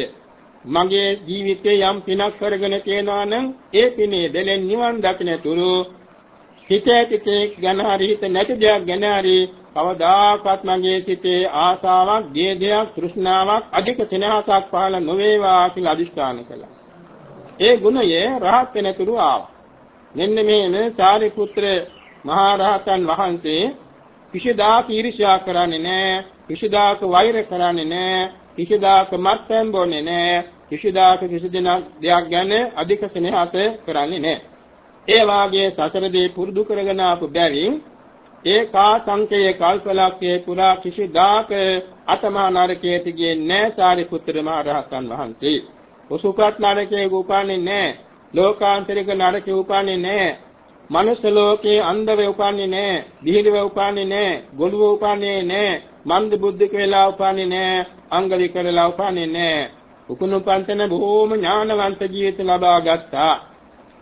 මගේ ජීවිතේ යම් පිනක් කරගෙන තියනවා නම් ඒ පිනේ දෙලෙන් නිවන් දකින්නතුරු හිත ඇතිතේ ගැන හරි හිත නැති දෙයක් ගැන හරි කවදාකවත් මගේ සිතේ ආසාවක්, ද්වේෂයක්, තෘෂ්ණාවක්, අධික සෙනෙහසක් පහළ නොවේවා කියලා අදිස්ථාන කළා. ඒ ගුණය රහත් වෙනතුරු ආවා. මෙන්න මේ සාරිපුත්‍ර මහා රහතන් වහන්සේ කිසිදාක ඊර්ෂ්‍යා කරන්නේ නැහැ, කිසිදාක වෛර කරන්නේ නැහැ, කිසිදාක මත්පැන් බොන්නේ නැහැ, කිසිදාක කිසි දෙයක් ගැන අධික සෙනෙහස කරන්නේ නැහැ. ඒ වාගේ සසරදී පුරුදු කරගෙන ආපු බැවින් ඒකා සංකේය කල්පලක්ෂයේ පුරා කිසිදාක අතමා නරකයේ තිගේ නැහැ සාරිපුත්‍ර මහ රහතන් වහන්සේ. උසුපත් නරකයේ උපන්නේ නැහැ. ලෝකාන්තරික නරකයේ උපන්නේ නැහැ. මනුෂ්‍ය ලෝකේ අන්ධව උපන්නේ නැහැ. දිහිරව උපන්නේ නැහැ. ගොළුව උපන්නේ නැහැ. මන්ද බුද්ධික වෙලා උපන්නේ නැහැ. අංග විකලලා උපන්නේ නැහැ. උකුණු පන්තන බොහෝම ඥානවන්ත ජීවිත ලබා ගත්තා.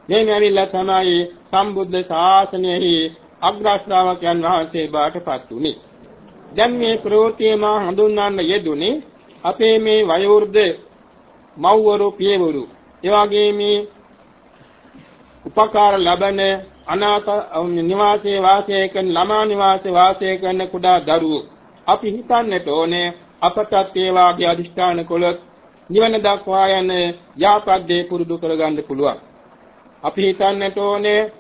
මේ මෙවිලා තමයි සම්බුද්ධ ශාසනයෙහි අග්‍ර ශ්‍රාවකයන් වහන්සේ බාටපත් උනේ. දැන් මේ ප්‍රවෘත්තිය මා හඳුන්වන්න යෙදුනේ අපේ මේ වයෝවෘද්ධ මව්වරු පියවරු එවාගේ මේ උපකාර ලබන අනාථ නිවාසයේ වාසය කරන ළමා නිවාසයේ වාසය කරන කුඩා දරුවෝ අපි හිතන්නට ඕනේ අපටත් ඒ වාගේ අදිෂ්ඨාන කළොත් නිවන දක්වා යන යාපත් දේ පුරුදු කරගන්න පුළුවන්. අපි හිතන්නට ඕනේ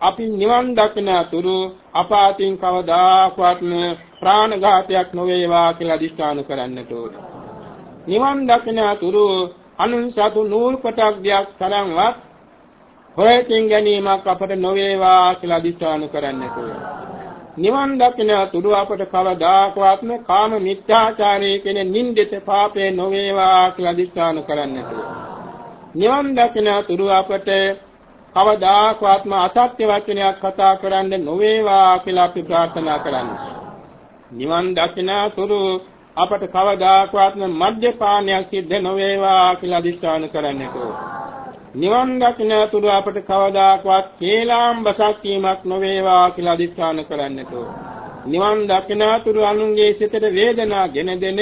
අපි නිවන් දකින තුරු අපාතින් කවදාකවත්ම ප්‍රාණඝාතයක් නොවේවා කියලා අදිෂ්ඨාන කරන්නට ඕනේ. නිවන් දකින තුරු අනුන් සතු නූල් කොටක් දියක් තරම්වත් හොයකින් ගැනීමක් අපට නොවේවා කියලා අදිෂ්ඨාන කරන්නට ඕනේ. නිවන් දකින තුරු අපට කවදාකවත්ම කාම මිත්‍යාචාරයේ කියන නින්දිත පාපේ නොවේවා කියලා අදිෂ්ඨාන කරන්නට ඕනේ. නිවන් දකින තුරු අපට කවදාකවත්ම අසත්‍ය වචනයක් කතා කරන්න නොවේවා කියලා අපි ප්‍රාර්ථනා කරන්නේ. නිවන් දකිනාතුරු අපට කවදාකවත්ම මද්යපානයක් සිද්ධ නොවේවා කියලා අදිස්ථාන කරන්නකෝ. නිවන් දකිනාතුරු අපට කවදාකවත් කේලාම් බසක් කීමක් නොවේවා කියලා අදිස්ථාන කරන්නකෝ. නිවන් දකිනාතුරු අනුන්ගේ සිතට වේදනා ගෙන දෙන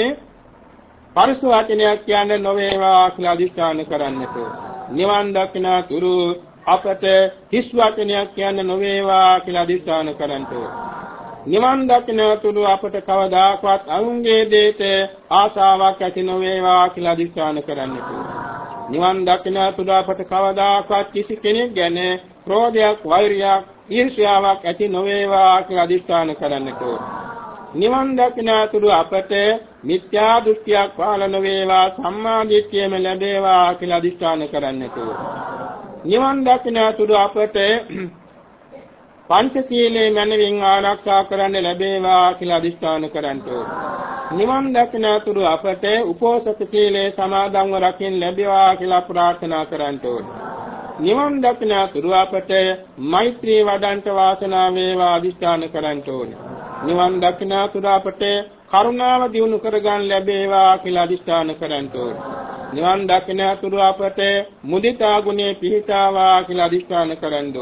පරිසු වචනයක් කියන්න නොවේවා කියලා අදිස්ථාන කරන්නකෝ. නිවන් දකිනාතුරු අපට හිස් වචනයක් කියන්න නොවේවා කියලා අදිස්ථාන කරන්ට නිවන් දකින තුරු අපට කවදාකවත් අනුන්ගේ දේට ආශාවක් ඇති නොවේවා කියලා අදිස්ථාන කරන්නට නිවන් දකින තුරු අපට කවදාකවත් කිසි කෙනෙක් ගැන ක්‍රෝධයක් වෛරයක් ඊර්ෂ්‍යාවක් ඇති නොවේවා කියලා අදිස්ථාන කරන්නට නිවන් දකින තුරු අපට මිත්‍යා දෘෂ්ටියක් පහළ නොවේවා සම්මා දිට්ඨියම ලැබේවා කියලා අදිස්ථාන කරන්නට නිවන් දකින තුරු අපට පංචශීලයේ මනවින් ආරක්ෂා කරන්න ලැබේවා කියලා අදිෂ්ඨාන කරන්න නිවන් දක්නතුරු අපට උපෝසත සීලේ සමාදන්ව රකින්න ලැබේවා කියලා ප්‍රාර්ථනා කරන්න නිවන් දක්නතුරු අපට මෛත්‍රී වඩන්ට වාසනාව වේවා අදිෂ්ඨාන කරන්න නිවන් දක්නතුරු අපට කරුණාව දිනු කරගන්න ලැබේවා කියලා අදිෂ්ඨාන කරන්න නිවන් දක්නතුරු අපට මුදිතා ගුණේ පිහිටාවා කියලා අදිෂ්ඨාන කරන්න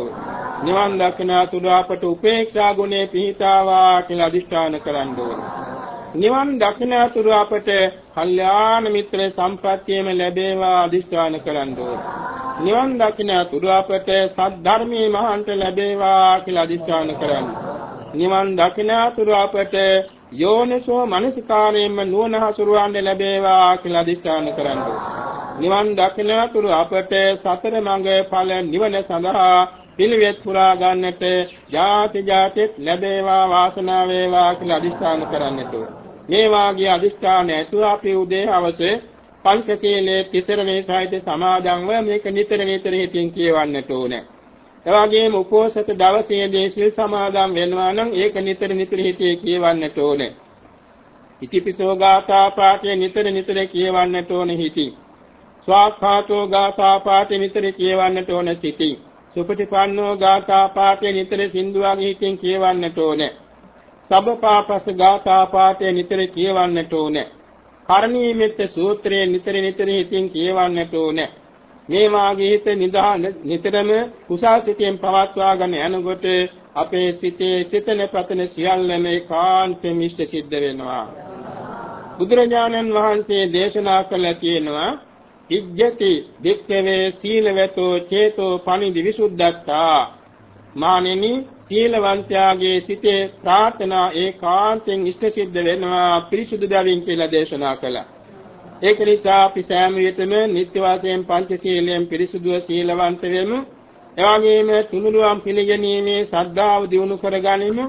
නිවන් දක්නාතුරු අපට උපේක්ෂා ගුණේ පිහිටාවා කියලා අදිෂ්ඨාන කරන්න ඕනේ. නිවන් දක්නාතුරු අපට කල්යාණ මිත්‍ර සම්ප්‍රත්‍යයම ලැබේවා අදිෂ්ඨාන කරන්න ඕනේ. නිවන් දක්නාතුරු අපට සද්ධර්මයේ මහන්ත ලැබේවා කියලා අදිෂ්ඨාන කරන්න. නිවන් දක්නාතුරු අපට යෝනිසෝ මනසිකාරයෙන්ම නුවණ හසුරවන්න ලැබේවා කියලා අදිෂ්ඨාන කරන්න ඕනේ. නිවන් දක්නාතුරු අපට සතර මඟ ඵල නිවන සඳහා පිළිවෙත් පුරා ගන්නට ජාති ජාතිත් ලැබේවා වාසනාව වේවා කියලා අදිස්ථාන කරන්නට මේ වාගේ අදිස්ථාන ඇතුව අපි උදේ හවසේ පංචශීලයේ තිසරණේ සහිත සමාදන්ව මේක නිතර නිතර හිතින් කියවන්නට ඕනේ. එවාගේම උපෝසත දවසේදී සිල් සමාදන් වෙනවා නම් ඒක නිතර නිතර හිතේ කියවන්නට ඕනේ. ඉතිපිසෝ ගාථා පාඨය නිතර නිතර කියවන්නට ඕනේ හිතින්. ස්වාඛාතෝ ගාථා පාඨය නිතර කියවන්නට ඕනේ සිතින්. සුපටිපන්නෝ ගාථා පාඨය නිතර සින්දුවාගේ හිතින් කියවන්නට ඕනේ. සබ්බපාපස්ස ගාථා පාඨය නිතර කියවන්නට ඕනේ. කරණීයමෙත් සූත්‍රයේ නිතර නිතර හිතින් කියවන්නට ඕනේ. මේ වාගේ හිත නිදාන නිතරම කුසල් සිතෙන් පවත්වාගෙන යනකොට අපේ සිතේ සිතන පතන සියල්ලම ඒකාන්තයෙන් ඉෂ්ට සිද්ධ වෙනවා. බුදුරජාණන් වහන්සේ දේශනා කළ තියෙනවා ඉජ්ජති වික්ඛවේ සීලවතෝ චේතෝ පනිදි විසුද්ධත්තා මානෙනි සීලවන්තයාගේ සිතේ ප්‍රාර්ථනා ඒකාන්තයෙන් ඉෂ්ට සිද්ධ වෙනවා පිරිසුදු බැවින් කියලා දේශනා කළා. ඒක නිසා අපි සෑම විටම නිත්‍ය වාසයෙන් පංචශීලයෙන් පිරිසුදුව සීලවන්ත වෙමු. එවාගෙම තුනුරුවන් පිළිගැනීමේ ශ්‍රද්ධාව දියුණු කරගනිමු.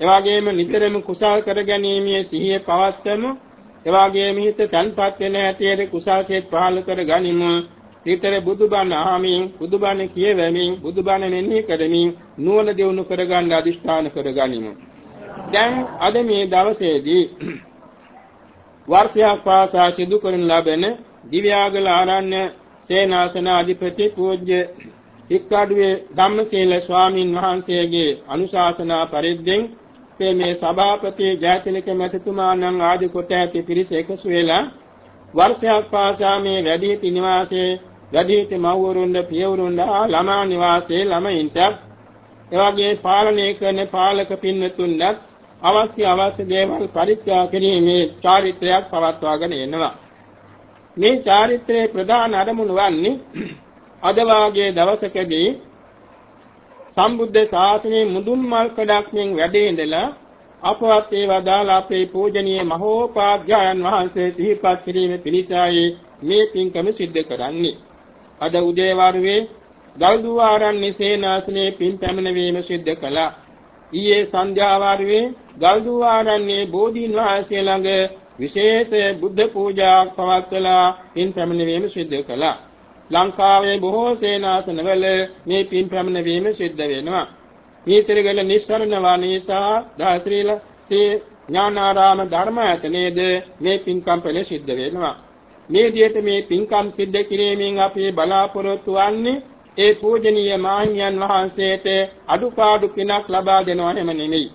එවාගෙම නිතරම කුසල් කරගැනීමේ සිහිය පවත්වමු. එවාගේම හිත තන්පත් වෙන හැටියට කුසාසෙත් පහළ කර ගනිමු. විතර බුදුබණ අහමින් බුදුබණ කියවමින් බුදුබණ මෙනෙහි කරමින් නුවණ දියුණු කරගන්න අදිෂ්ඨාන කරගනිමු. දැන් අද මේ දවසේදී වර්ෂයක් පාසා සිදු කරන ලබන දිව්‍යාගල ආරණ්‍ය සේනාසන අධිපති පූජ්‍ය ඉක්කාඩුවේ ධම්මසීල ස්වාමින් වහන්සේගේ අනුශාසනා පරිද්දෙන් අපේ මේ සභාපති ජයතිලක මැතිතුමා නම් ආදි කොට ඇති පිරිස එකසු වෙලා වර්ෂයක් පාසා මේ වැඩිහිටි නිවාසයේ වැඩිහිටි මව්වරුන්ද පියවරුන්ද ළමා නිවාසයේ ළමයින්ට එවාගේ පාලනය කරන පාලක පින්වතුන්ට අවශ්‍ය අවශ්‍ය දේවල් පරිත්‍යාග කිරීමේ චාරිත්‍රයක් පවත්වාගෙන එනවා. මේ චාරිත්‍රයේ ප්‍රධාන අරමුණු වන්නේ අද වාගේ දවසකදී සම්බුද්ධ ශාසනයේ මුදුන් මල් කඩක්ෙන් වැඩේ ඉඳලා අපවත් ඒ වදාලා අපේ පූජනීය මහෝපාධ්‍යයන් වහන්සේ සිහිපත් කිරීම පිණිසයි මේ පින්කම සිද්ධ කරන්නේ. අද උදේ වරුවේ ගල්දුවාරන්නේ සේනාසනේ පින් පැමිණවීම සිද්ධ කළා. ඊයේ සන්ධ්‍යා වරුවේ ගල්දුවාරන්නේ බෝධීන් වහන්සේ ළඟ විශේෂ බුද්ධ පූජාවක් පවත්වලා පින් පැමිණවීම සිද්ධ කළා. ලංකාවේ බොහෝ සේනාසනවල මේ පින් ප්‍රමණවීම සිද්ධ වෙනවා. ඊතරගල නිස්සරණ වණී සහ දාශ්‍රීල ශ්‍රී ඥානාරාම ධර්මායතනයේද මේ පින්කම් පෙළ සිද්ධ වෙනවා. මේ විදිහට මේ පින්කම් සිද්ධ කිරීමෙන් අපි බලාපොරොත්තු වන්නේ ඒ පූජනීය මාහිමියන් වහන්සේට අඩුපාඩු පිනක් ලබා දෙනවා හැම නෙමෙයි.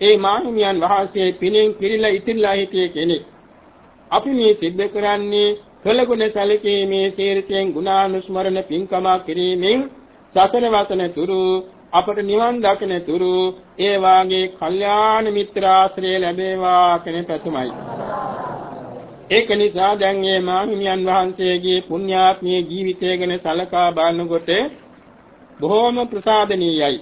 ඒ මාහිමියන් වහන්සේ පිනෙන් පිරීලා ඉතිරිලා හිටියේ කෙනෙක්. අපි මේ සිද්ධ කරන්නේ කළගුණ සැලකීමේ සීරයෙන් ගුණානුස්මරණ පින්කම කිරීමෙන් සසර වසන තුරු අපට නිවන් දකින තුරු ඒ වාගේ කල්යාණ මිත්‍රාශ්‍රය ලැබේවා කියන පැතුමයි. ඒක නිසා දැන් මේ මාහිමියන් වහන්සේගේ පුණ්‍යාත්මී ජීවිතය ගැන සලකා බලනකොට බොහෝම ප්‍රසාදනීයයි.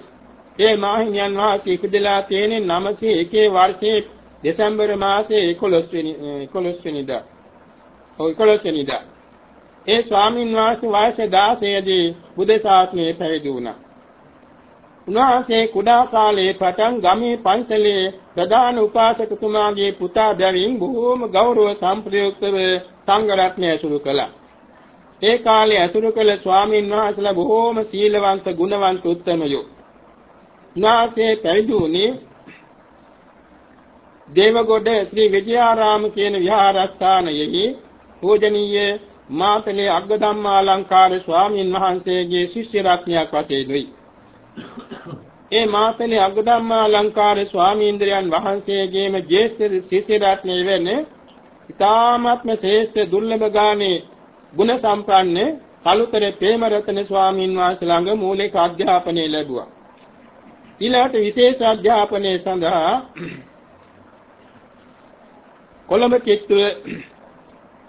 ඒ මාහිමියන් වහන්සේ ඉපදලා තියෙන්නේ 901 වර්ෂයේ දෙසැම්බර් මාසයේ 11 වෙනි 11 වෙනිදා. ඔය 11 වෙනිදා. ඒ ස්වාමීන් වහන්සේ වයස 16 දී බුද්ධ ශාසනය පැවිදි වුණා. උන්වහන්සේ කුඩා කාලයේ පටන් ගමේ පන්සලේ ප්‍රධාන උපාසකතුමාගේ පුතා බැවින් බොහෝම ගෞරව සම්ප්‍රයුක්තව සංඝ රත්නය ඇසුරු කළා. ඒ කාලේ ඇසුරු කළ ස්වාමීන් වහන්සේලා බොහෝම සීලවන්ත ගුණවන්ත උත්තමයෝ. නාසේ පැවිදි වුණේ දේවගොඩ ශ්‍රී විජයාරාම කියන විහාරස්ථානයෙහි පූජනීය මාතලේ අග්ගධම්මාලංකාර ස්වාමීන් වහන්සේගේ ශිෂ්‍ය රත්නයක් වශයෙන් උයි. ඒ මාතලේ අග්ගධම්මාලංකාර ස්වාමීන්ද්‍රයන් වහන්සේගේම ජේෂ්ඨ ශිෂ්‍ය රත්නය වෙන්නේ ඊ타ත්ම ශ්‍රේෂ්ඨ දුර්ලභ ගානේ ගුණ සම්පන්න කලුතර ප්‍රේමරතන ස්වාමීන් වහන්සේ ළඟ මූලික අධ්‍යාපනය ලැබුවා. ඊළාට විශේෂ අධ්‍යාපනය සඳහා කොළඹ කිත්තුව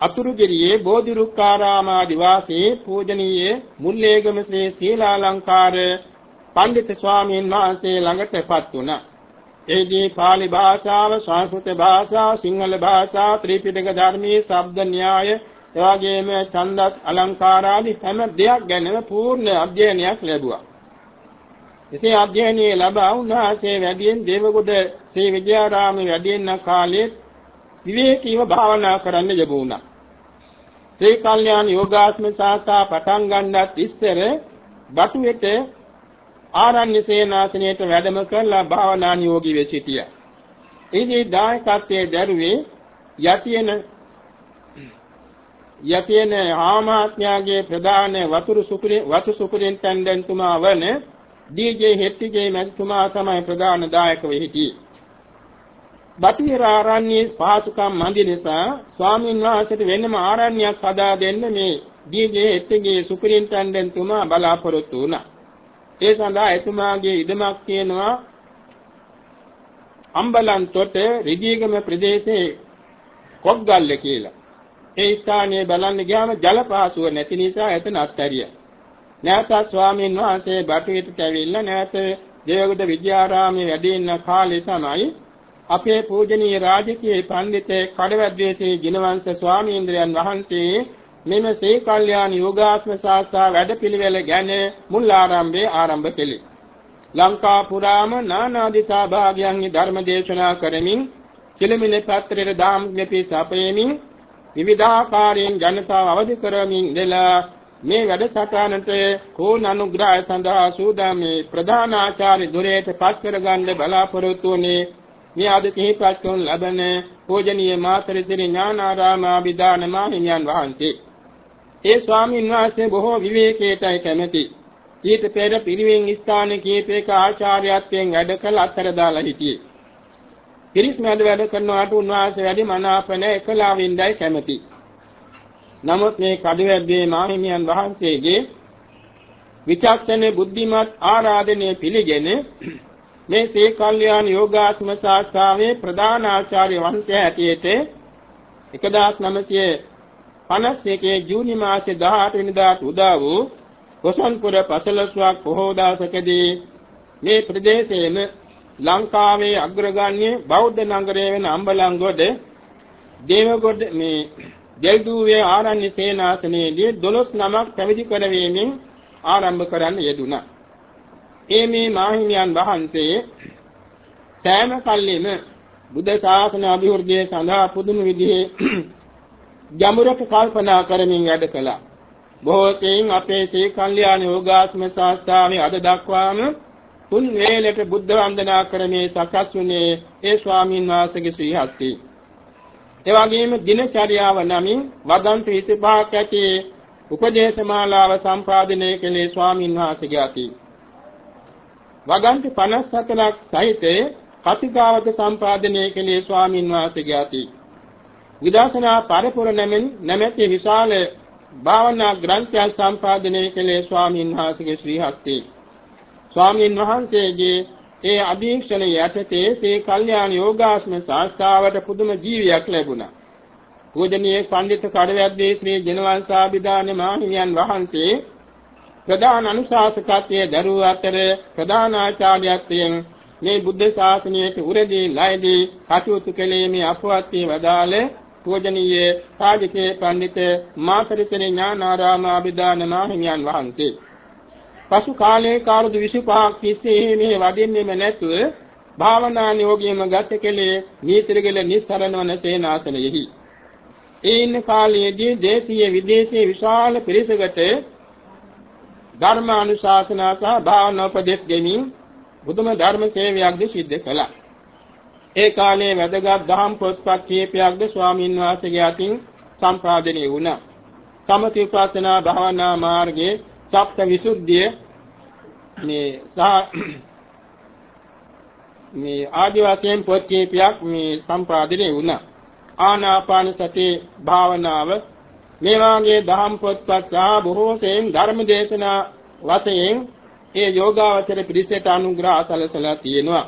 අතුරුගිරියේ බෝධිරුක්කාරාමාදි වාසී පූජනීය මුල්ලේගම ශ්‍රී සීලාලංකාර පඬිත් ස්වාමීන් වහන්සේ ළඟටපත් වුණා. එහිදී pāli භාෂාව, සංස්කෘත භාෂාව, සිංහල භාෂාව, ත්‍රිපිටක ධර්මයේ ශබ්ද න්‍යාය, එවාගෙම ඡන්දස් අලංකාර ආදී හැම දෙයක් ගැනම පූර්ණ අධ්‍යයනයක් ලැබුවා. එසේ අධ්‍යයනයේ ලබා උන්වහන්සේ වැඩියෙන් දේවගොඩ ශ්‍රී විජයාරාමයේ වැඩියෙන් කාලයේ විවේකීව භාවනා කරන්න ලැබුණා. ශ්‍රී කල්යාණ යෝගාස්ම සාස්ත්‍රා පටන් ගන්නත් ඉස්සර බටුවෙට ආරණ්‍ය සේනාසනයට වැඩම කරලා භාවනා නියෝගී වෙ සිටියා. ඉදී දායකත්වයේ දරුවේ යතියන යතියන ආමාත්‍යාගේ ප්‍රධාන වතුරු සුපුරි වතු සුපුරින් තැන්දන්තුමා වන ඩීජේ හෙට්ටිගේ මැතිතුමා තමයි ප්‍රධාන දායක වෙ සිටියේ. බටහිර ආරණ්‍යයේ පහසුකම් මදි නිසා ස්වාමීන් වහන්සේට වෙනම ආරණ්‍යයක් හදා දෙන්න මේ දීගේ එත්තගේ සුපිරින්ටෙන්ඩන්ට්තුමා බලාපොරොත්තු වුණා. ඒ සඳහා එතුමාගේ ඉදමක් තියෙනවා අම්බලන්තොට රිදීගම ප්‍රදේශයේ කොග්ගල්ල කියලා. ඒ ස්ථානයේ බලන්න ගියාම ජල පහසුව නැති නිසා එතන අත්හැරියා. නැවත ස්වාමීන් වහන්සේ බටහිරට ඇවිල්ලා නැවත දේවගොඩ විද්‍යාරාමයේ වැඩ ඉන්න කාලේ තමයි අපේ පූජනීය රාජකීය පඬිතේ කඩවැද්දේශේ ජිනවංශ ස්වාමීන්ද්‍රයන් වහන්සේ මෙම ශ්‍රී කල්යාණ යෝගාස්ම ශාස්ත්‍රා වැඩපිළිවෙල ගැන මුල් ආරම්භයේ ආරම්භ කළේ. ලංකා පුරාම නානා දිසා භාගයන්හි ධර්ම දේශනා කරමින් කිලමින පත්‍රයේ දාම් ලිපි සපයමින් විවිධාකාරයෙන් ජනතාව අවදි කරමින් ඉඳලා මේ වැඩසටහනට කෝණ අනුග්‍රහය සඳහා සූදාමේ ප්‍රධාන ආචාර්ය දුරේට පත් කරගන්න බලාපොරොත්තු වුණේ මේ අද සිහිපත් කරන ලබන පූජනීය මාතර ශ්‍රී ඥානාරාම අභිදාන මාහිමියන් වහන්සේ. ඒ ස්වාමීන් වහන්සේ බොහෝ විවේකයටයි කැමැති. ඊට පෙර පිරිවෙන් ස්ථාන කීපයක ආචාර්යත්වයෙන් වැඩ කළ අතර දාලා හිටියේ. පිරිස් මැද වැඩ කරනවාට උන්වහන්සේ වැඩි මනාපන එකලා වින්දයි කැමැති. නමුත් මේ කඩවැද්දේ මාහිමියන් වහන්සේගේ විචක්ෂණ බුද්ධිමත් ආරාධනය පිළිගෙන මේ සේ කල්යාණ යෝගාස්ම ශාස්ත්‍රාවේ ප්‍රධාන ආචාර්ය වංශය ඇටියෙත 1900 51 ජූනි මාසේ 18 වෙනිදාට උදා වූ කොසන්පුර පසළොස්වක් බොහෝ දවසකදී මේ ප්‍රදේශයේම ලංකාවේ අග්‍රගණ්‍ය බෞද්ධ නගරය වෙන අම්බලන්ගොඩ දේවගොඩ මේ දෙල්දුවේ ආරණ්‍ය සේනාසනයේදී 12 නමක් පැවිදි කරවීමෙන් ආරම්භ කරන්න යෙදුණා. ඒ මේ මාහිමියන් වහන්සේ සෑම කල්ලිම බුද්ධ ශාසන අභිවෘද්ධිය සඳහා පුදුම විදිහේ ගැඹුරට කල්පනා කරමින් වැඩ කළා. බොහෝ සෙයින් අපේ ශ්‍රී කල්යාණ යෝගාත්ම ශාස්ත්‍රාවේ අද දක්වාම තුන් වේලට බුද්ධ වන්දනා කරමේ සකස් වුණේ ඒ ස්වාමීන් වහන්සේගේ ශ්‍රී හස්තේ. ඒ වගේම දිනචර්යාව නමින් වදන්ත 25ක් ඇති උපදේශමාලාව සම්පාදනය කළේ ස්වාමීන් වහන්සේගේ අතී. වගන්ති 57ක් සහිත කතිකාවත සම්පාදනය කළේ ස්වාමින් වහන්සේගේ අති. විදර්ශනා පරිපූර්ණ නැමෙන් නැමැති විශාල භාවනා ග්‍රන්ථය සම්පාදනය කළේ ස්වාමින් වහන්සේගේ ශ්‍රී හස්තේ. ස්වාමින් වහන්සේගේ ඒ අධීක්ෂණ යටතේ සේ කල්යාණ යෝගාශ්‍රම සංස්ථාවට පුදුම ජීවියක් ලැබුණා. පූජනීය පඬිතු කඩවැද්දේ ශ්‍රී ජනවංශාභිදාන මාහිමියන් වහන්සේ ප්‍රධාන අනුශාසකත්වයේ දරුව අතර ප්‍රධාන ආචාර්යත්වයෙන් මේ බුද්ධ ශාසනයට උරදී ලයිදී කටයුතු කළේ මේ අපවත් වදාළ පූජනීය සාධිකේ පඬිත මාතරිසරේ ඥානාරාම අභිදාන මාහිමියන් වහන්සේ. පසු කාලයේ කාරුදු 25ක් තිස්සේ මේ වදින්නේම නැතුව භාවනා නියෝගියම ගත කළේ නීතිරගල නිස්සරණ වන සේනාසනයෙහි. ඒ ඉන්න කාලයේදී දේශීය විදේශීය විශාල පිරිසකට ධර්මානුශාසනා සහ භාවනා උපදෙස් දෙමින් බුදුම ධර්ම සේවයක්ද සිද්ධ කළා. ඒ කාලේ වැදගත් දහම් පොත්පත් කීපයක්ද ස්වාමින් වහන්සේගේ අතින් සම්පාදනය වුණා. සමථ විපස්සනා භාවනා මාර්ගයේ සප්ත විසුද්ධිය මේ සහ මේ ආදි වශයෙන් පොත් කීපයක් මේ සම්පාදනය වුණා. ආනාපාන සති භාවනාව මේ වාගේ දහම් පොත්පත් සහ බොහෝ සෙයින් ධර්ම දේශනා වශයෙන් ඒ යෝගාවචර පිරිසට අනුග්‍රහ සැලසලා තියෙනවා.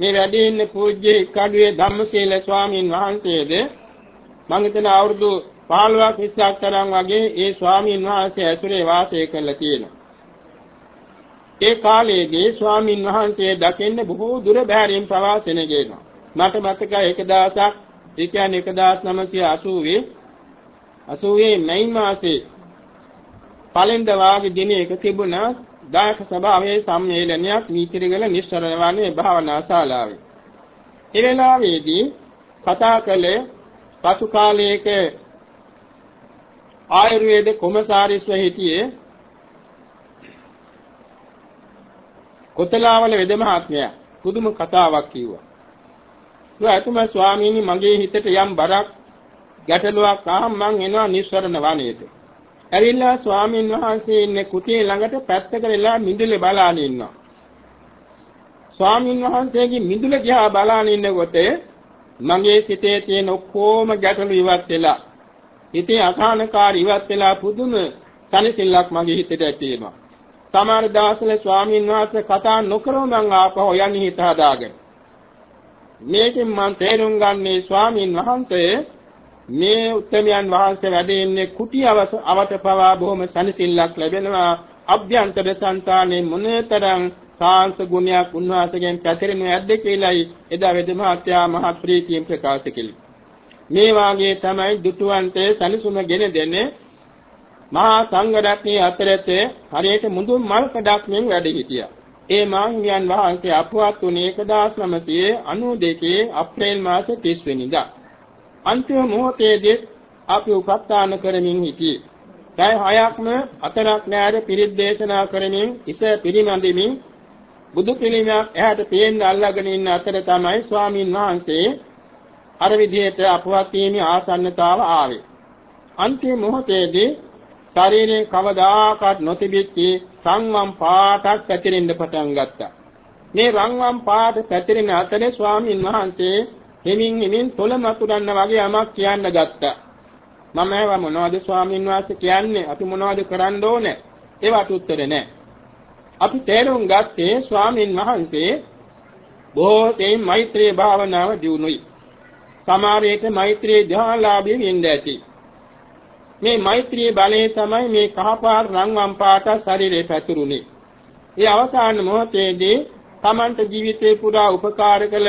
මේ වැඩි ඉන්න පූජ්‍ය කඩුවේ ධම්මශීල ස්වාමීන් වහන්සේද මම හිතන අවුරුදු 15ක් 20ක් තරම් වගේ ඒ ස්වාමීන් වහන්සේ ඇසුරේ වාසය කරලා තියෙනවා. ඒ කාලයේදී ස්වාමීන් වහන්සේ දකින්න බොහෝ දුර බැහැරින් ප්‍රවාසෙන ගේනවා. මට මතකයි එක දවසක් ඒ කියන්නේ 1980 80 මැයි මාසේ පළඳ වාගේ දිනයක තිබුණා දායක සභාවේ සම්මේලනයක් වීතිරිගල නිස්සරණ වනේ භාවනා ශාලාවේ. ඒ වෙලාවේදී කතා කළේ පසු කාලයක ආයුර්වේද කොමසාරිස්ව හිටියේ කොතලාවල වෙද මහත්මයා පුදුම කතාවක් කිව්වා. ඒ අතුම ස්වාමීනි මගේ හිතට යම් බරක් ගැටලුවක් ආවම මං එනවා නිස්සරණ වනයේට. ඇවිල්ලා ස්වාමීන් වහන්සේ ඉන්නේ කුටියේ ළඟට පැත්තකට වෙලා මිදුලේ බලාගෙන ඉන්නවා. ස්වාමීන් වහන්සේගේ මිදුල දිහා බලාගෙන ඉන්නකොට මගේ සිතේ තියෙන ඔක්කොම ගැටලු ඉවත් වෙලා හිතේ අසහනකාරී ඉවත් වෙලා පුදුම සනසිල්ලක් මගේ හිතට ඇති වෙනවා. සමහර දවස්වල ස්වාමීන් වහන්සේ කතා නොකරව මං ආපහු යන්නේ හිත හදාගෙන. මේකෙන් මම තේරුම් ගන්නේ ස්වාමීන් වහන්සේ මේ උත්තමයන් වහන්සේ වැඩ ඉන්නේ කුටි අවත පවා බොහොම සනසිල්ලක් ලැබෙනවා අභ්‍යන්තර సంతානේ මොනතරම් සාන්ත ගුණයක් උන්වහන්සේගෙන් පැතිරෙනු ඇද්ද කියලායි එදා වෙද මහත්යා මහත් ප්‍රීතියෙන් ප්‍රකාශ කළේ මේ වාගේ තමයි දුටුවන්ට සනසුම ගෙන දෙන්නේ මහා සංඝ රත්නයේ අතරතේ හරියට මුදුන් මල් කඩක් මෙන් වැඩ සිටියා. ඒ මාහිමියන් වහන්සේ අපවත් වුණේ 1992 අප්‍රේල් මාස 30 වෙනිදා. අන්තිම මොහොතේදී අපි උපස්ථාන කරමින් සිටියේ. දැන් හයක්ම අතරක් නෑර පිරිත් දේශනා කරමින් ඉස පිරිමැදෙමින් බුදු පිළිමයක් එහාට පේන්න අල්ලගෙන ඉන්න අතර තමයි ස්වාමින් වහන්සේ අර විදිහට අපවත් වීමේ ආසන්නතාව ආවේ. අන්තිම මොහොතේදී ශරීරයේ කවදාකවත් නොතිබිච්ච සංවම් පාටක් පැතිරෙන්න පටන් ගත්තා. මේ රංවම් පාට පැතිරෙන අතරේ ස්වාමින් වහන්සේ හිමින් හිමින් තොල මතුරන්න වගේ යමක් කියන්න ගත්තා. මම ඒව මොනවද ස්වාමින් වහන්සේ කියන්නේ? අපි මොනවද කරන්න ඕනේ? ඒවට උත්තර නැහැ. අපි තේරුම් ගත්තේ ස්වාමින් වහන්සේ බොහෝ සෙයින් මෛත්‍රී භාවනාව දියුණුයි. සමහරවිට මෛත්‍රී ධ්‍යානලාභී වෙන්න ඇති. මේ මෛත්‍රී බලය තමයි මේ කහපාට රන්වන් පාට ශරීරේ පැතුරුනේ. ඒ අවසාන මොහොතේදී තමන්ට ජීවිතේ පුරා උපකාර කළ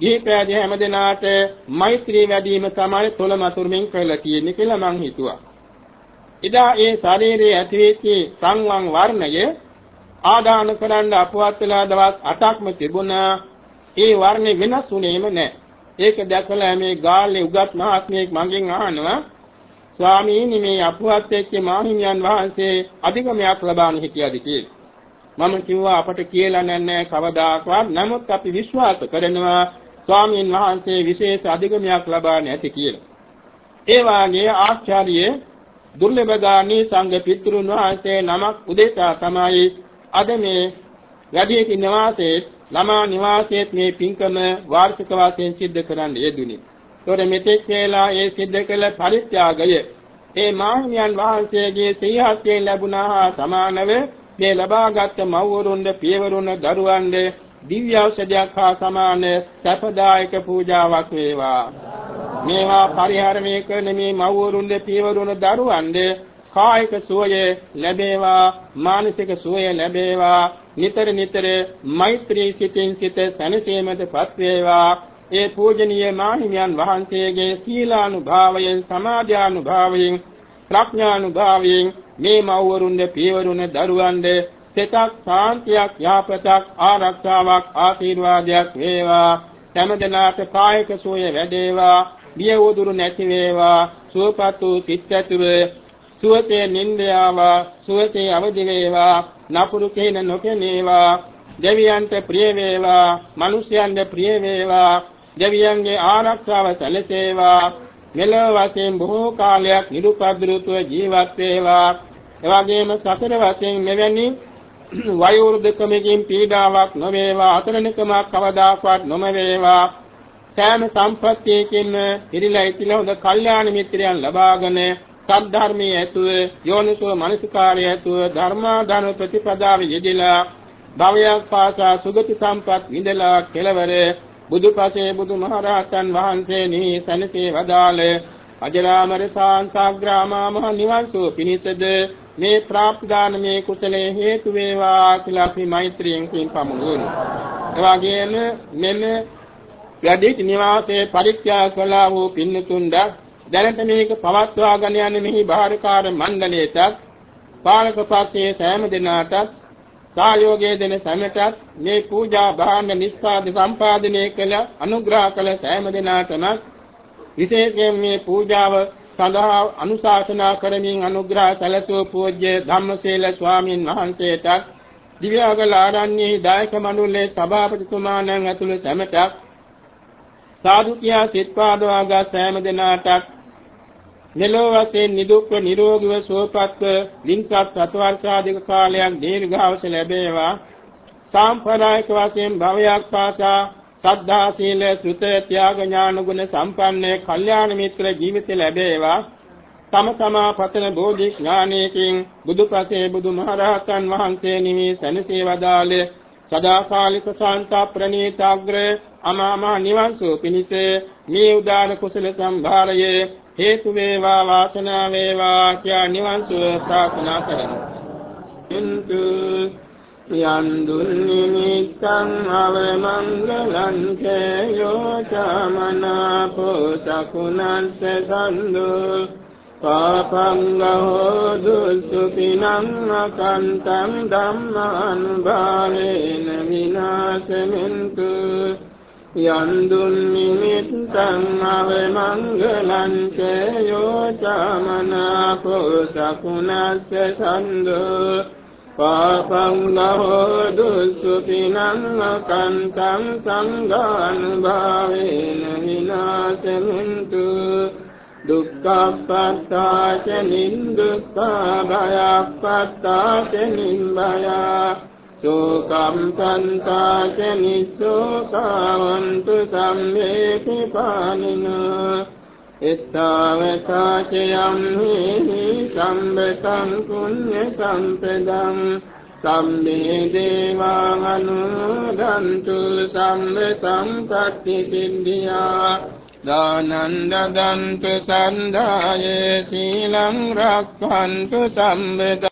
දීපෑදී හැමදෙනාට මෛත්‍රී වැඩිම තමයි තොලමතුරුමින් කරලා තියෙන්නේ කියලා මං හිතුවා. එදා ඒ ශරීරයේ ඇතිවෙච්ච සංවං වර්ණය ආදාන කරන්න අපවත් වෙලා දවස් 8ක්ම තිබුණා. ඒ වර්ණය වෙනස් වුණේම නැහැ. ඒක දැකලා මේ ගාල්ලේ උගත් මහත්මයෙක් මගෙන් අහනවා ස්වාමීනි මේ අපවත් වෙච්ච මාහිමියන් වහන්සේ අධිගමයක් ලබාන හිටියද කියලා. මම කිව්වා අපට කියලා නැහැ කවදාකවත්. නමුත් අපි විශ්වාස කරනවා ස්වාමීන් වහන්සේ විශේෂ අධිගමයක් ලබා නැති කියලා. ඒ වාගේ ආචාර්ය දුර්ලභගාමී සංඝ පිටුරුන් වහන්සේ නමක් උදෙසා තමයි අද මේ වැඩිහිටි නිවාසයේ ළමා නිවාසයේ මේ පින්කම වාර්ෂික වශයෙන් සිද්ධ කරන්න යෙදුනේ. ඒතොර මෙතෙක් වේලා ඒ සිද්ධ කළ පරිත්‍යාගය ඒ මාහිමියන් වහන්සේගේ සිහිහත්යෙන් ලැබුණා හා සමානව මේ ලබාගත් මව්වරුන්ද පියවරුන්ද දරුවන්ද දිව්‍ය ඖෂධයක් හා සමාන සැපදායක පූජාවක් වේවා. මේවා පරිහරණය කරන මේ මව්වරුන්ද පියවරුන්ද දරුවන්ද කායික සුවය ලැබේවා මානසික සුවය ලැබේවා නිතර නිතර මෛත්‍රී සිතින් සිත සැනසීමටපත් වේවා ඒ පූජනීය මාහිමියන් වහන්සේගේ සීලානුභාවයෙන් සමාධ්‍යානුභාවයෙන් ප්‍රඥානුභාවයෙන් මේ මව්වරුන්ද පියවරුන්ද දරුවන්ද සිතක් සාන්තියක් යහපතක් ආරක්ෂාවක් ආශිර්වාදයක් වේවා. හැමදෙනාට කායික සුවය වැඩේවා. බිය උදුරු නැති වේවා. සුවපත් වූ සිත් ඇතුව සුවසේ නින්දයාවා සුවසේ අවදි වේවා. නපුරු කේන නොකෙනේවා. දෙවියන්ට ප්‍රිය වේවා. මිනිසයන්ට ප්‍රිය වේවා. දෙවියන්ගේ ආරක්ෂාව සැලසේවා. මෙලොව වශයෙන් බොහෝ කාලයක් නිරුපද්‍රිතව ජීවත් වේවා. එවැගේම සසර වශයෙන් මෙවැනි වයෝවෘද්ධකමකින් පීඩාවක් නොවේවා අසරණකමක් කවදාකවත් නොම වේවා සෑම සම්පත්තියකින්ම ඉරිලා ඉතිලා හොඳ කල්යාණ මිත්‍රයන් ලබාගෙන සද්ධර්මයේ ඇතුව යෝනිසෝ මනසිකාරය ඇතුව ධර්මාදාන ප්‍රතිපදාවේ යෙදিলা භවයක් පාසා සුගති සම්පත් විඳලා කෙලවර බුදුපසේ බුදුමහරහතන් වහන්සේ නිහි සනසේ වදාළ අජරාමර සාන්තග්‍රාමා මහ නිවන් සුව පිණිසද මේ ප්‍රාප්තිදානමේ කුසලයේ හේතු වේවා කියලා අපි මෛත්‍රියෙන් කින් පමුණුවමු. එවාගෙම මෙන්න යදිච නිවාසයේ පරිත්‍යාග කළා වූ පින්නතුන්ද දැනට මේක පවත්වාගෙන යන මෙහි බාහිරකාර මණ්ඩලයටත් පාලක පක්ෂයේ සෑම දිනාටත් සහයෝගය දෙන සැමටත් මේ පූජා භාණ්ඩ නිස්පාද සම්පාදනය කළ අනුග්‍රහ කළ සෑම දිනාටම විශේෂයෙන් මේ පූජාව සඳහා අනුශාසනා කරමින් අනුග්‍රහ සැලසූ පූජ්‍ය ධම්මසේල ස්වාමීන් වහන්සේටත් දිව්‍යාගල ආරණ්‍යයේ දායක මණ්ඩලයේ සභාපතිතුමාණන් ඇතුළු සැමටත් සාදු කියා සිත් පාදවාගත් සෑම දිනාටත් මෙලොව වශයෙන් නිදුක්ව නිරෝගීව සුවපත්ව වින්සත් සතවර්ෂාධික කාලයක් දීර්ඝායුෂ ලැබේවා. සාම්ප්‍රදායික වශයෙන් භවයක් පාසා සද්ධා සීල සුත ත්‍යාග ඥාන ගුණ සම්පන්න කල්යාණ මිත්‍ර ජීවිත ලැබේවා තම තමා පතන බෝධි ඥානයකින් බුදුපසේ බුදුමහරහතන් වහන්සේ නිමි සනසේ වදාළේ සදාකාලික සාන්ත ප්‍රණීතාග්‍ර අමාම නිවන් සුව පිණිස මේ උදාන කුසල සම්භාරයේ හේතු වේවා වාසනාව වේවා කියා නිවන් සුව ප්‍රාර්ථනා කරමු. ඉන්තු යන්දුන් නිමිත්තං අවමංගලං චයෝ චමනාපෝ සකුණස්ස සන්දු පාපංගහෝ දුස්සුපිනං අකන්තං ධම්මානුභාවේන විනාශෙන්තු යන්දුන් නිමිත්තං අවමංගලං චයෝ චමනාපෝ සකුණස්ස සන්දෝ පාපං නහෝ දුස්සුපිනං අකන්තං සංඝානුභාවේන විනාශෙන්තු. දුක්ඛප්පත්තාච නින්දුක්ඛා භයප්පත්තාච නිම්බයා සෝකම් තන්තාච නිස්සෝකාවන්තු සම්මේති පානින. එත්තාවතාච යම්හි සම්බතං පුඤ්ඤ සම්පදං සම්මේ දේවාං අනුදන්තු සම්ම සම්පත්ති සිද්ධියා දානං දදන්තු සන්දායේ සීලං රක්ඛන්තු සම්බත